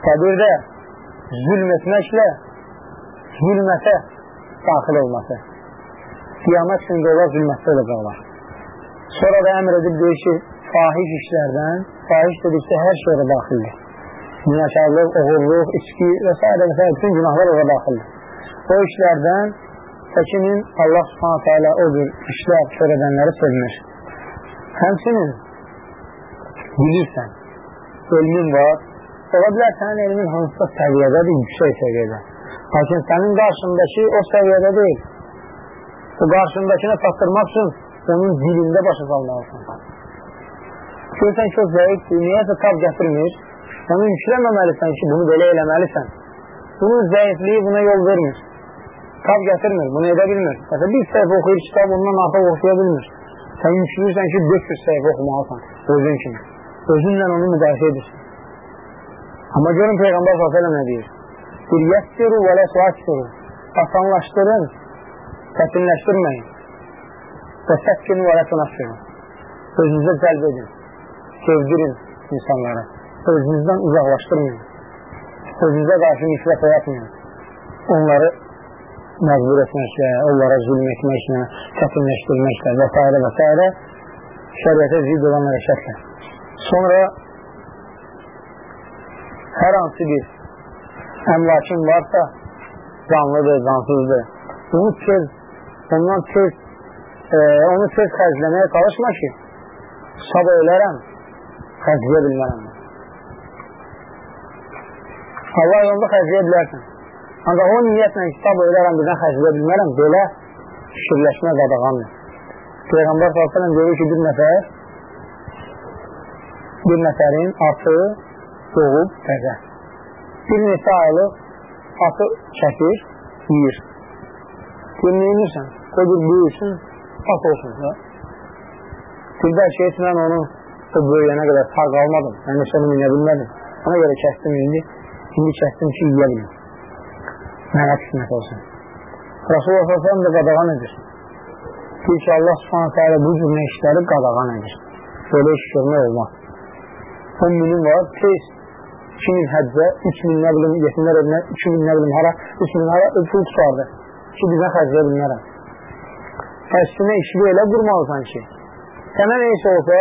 təbirdə zülm etməklə zülmətə daxil olması qiyamət günü onlar zülmətdə olacaqlar. Sonra da əmr edib deyir ki, fahiş işlərdən, fahiş dedikdə hər şeyə daxildir. Günəşarlıq, oğurluq, içki və s. və s. bütün günahlar ona daxildir. O işlərdən çəkinin Allah subhanətə alə o bir işlər törədənləri sevmir. Həmçinin bilirsən, elmin var, ola bilər sənin elmin hansısa səviyyədədir, yüksək səviyyədə. Lakin sənin qarşındakı o səviyyədə deyil o qarşındakına çatdırmaq üçün onun dilində başa salmalısın. Görsən ki, o zəifdir, niyəsə tab gətirmir, onu yükləməməlisən ki, bunu belə eləməlisən. Bunun zəifliyi buna yol vermir. Tab gətirmir, bunu edə bilmir. Məsələn, bir səhv oxuyur, kitab ondan artıq oxuya bilmir. Sən yükləyirsən ki, 400 səhv oxumalısan özün kimi. Özünlə onu müdafiə edirsən. Amma görün Peyğəmbər s.ə.v nə deyir? Bir yəssiru və lə suassiru. Asanlaşdırın, çətinləşdirməyin və səkkinin və rətunasırın. Özünüzə cəlb edin, sevdirin insanlara, özünüzdən uzaqlaşdırmayın. özünüzə qarşı nifrət oyatmayın. Onları məcbur etməklə, onlara zülm etməklə, çətinləşdirməklə və s. və s. şəriətə zid olan hərəkətlə. Sonra hər hansı bir əmlakin varsa, canlıdır, cansızdır. Bunu tez, ondan tez, e, onu tez xərcləməyə çalışma ki, sabah ölərəm, xərcləyə bilmərəm. Allah yolunda xərcləyə bilərsən. Ancaq o niyyətlə ki, sabah ölərəm, birdən xərcləyə bilmərəm, belə fikirləşmə qadağandır. Peyğəmbər s.ə.v görür ki, bir nəfər bir nəfərin atı doğub təzə. Bir neçə aylıq atı çəkir, yiyir. Dinləyinirsən, o bir büyüsün, at olsun da. Bir də şey mən onu o böyüyənə qədər sağ qalmadım, mən neçəni minə bilmədim. Ona görə kəstim indi, indi kəstim ki, yiyə bilim. Mənə qismət olsun. Rasulullah s.ə.v də qadağan edir. Deyir ki, Allah s.ə.v bu cür işləri qadağan edir. Böyle iş görmək olmaz. 10 milim var, tez 2 min həccə, 3 min nə bilim, yetimlər evinə, 2 min nə bilim hara, 3 min hara, pul tutardı ki, bizə xərcləyə bilmərəm. Həssinə işini elə qurmalısan ki, sənə neysə olsa,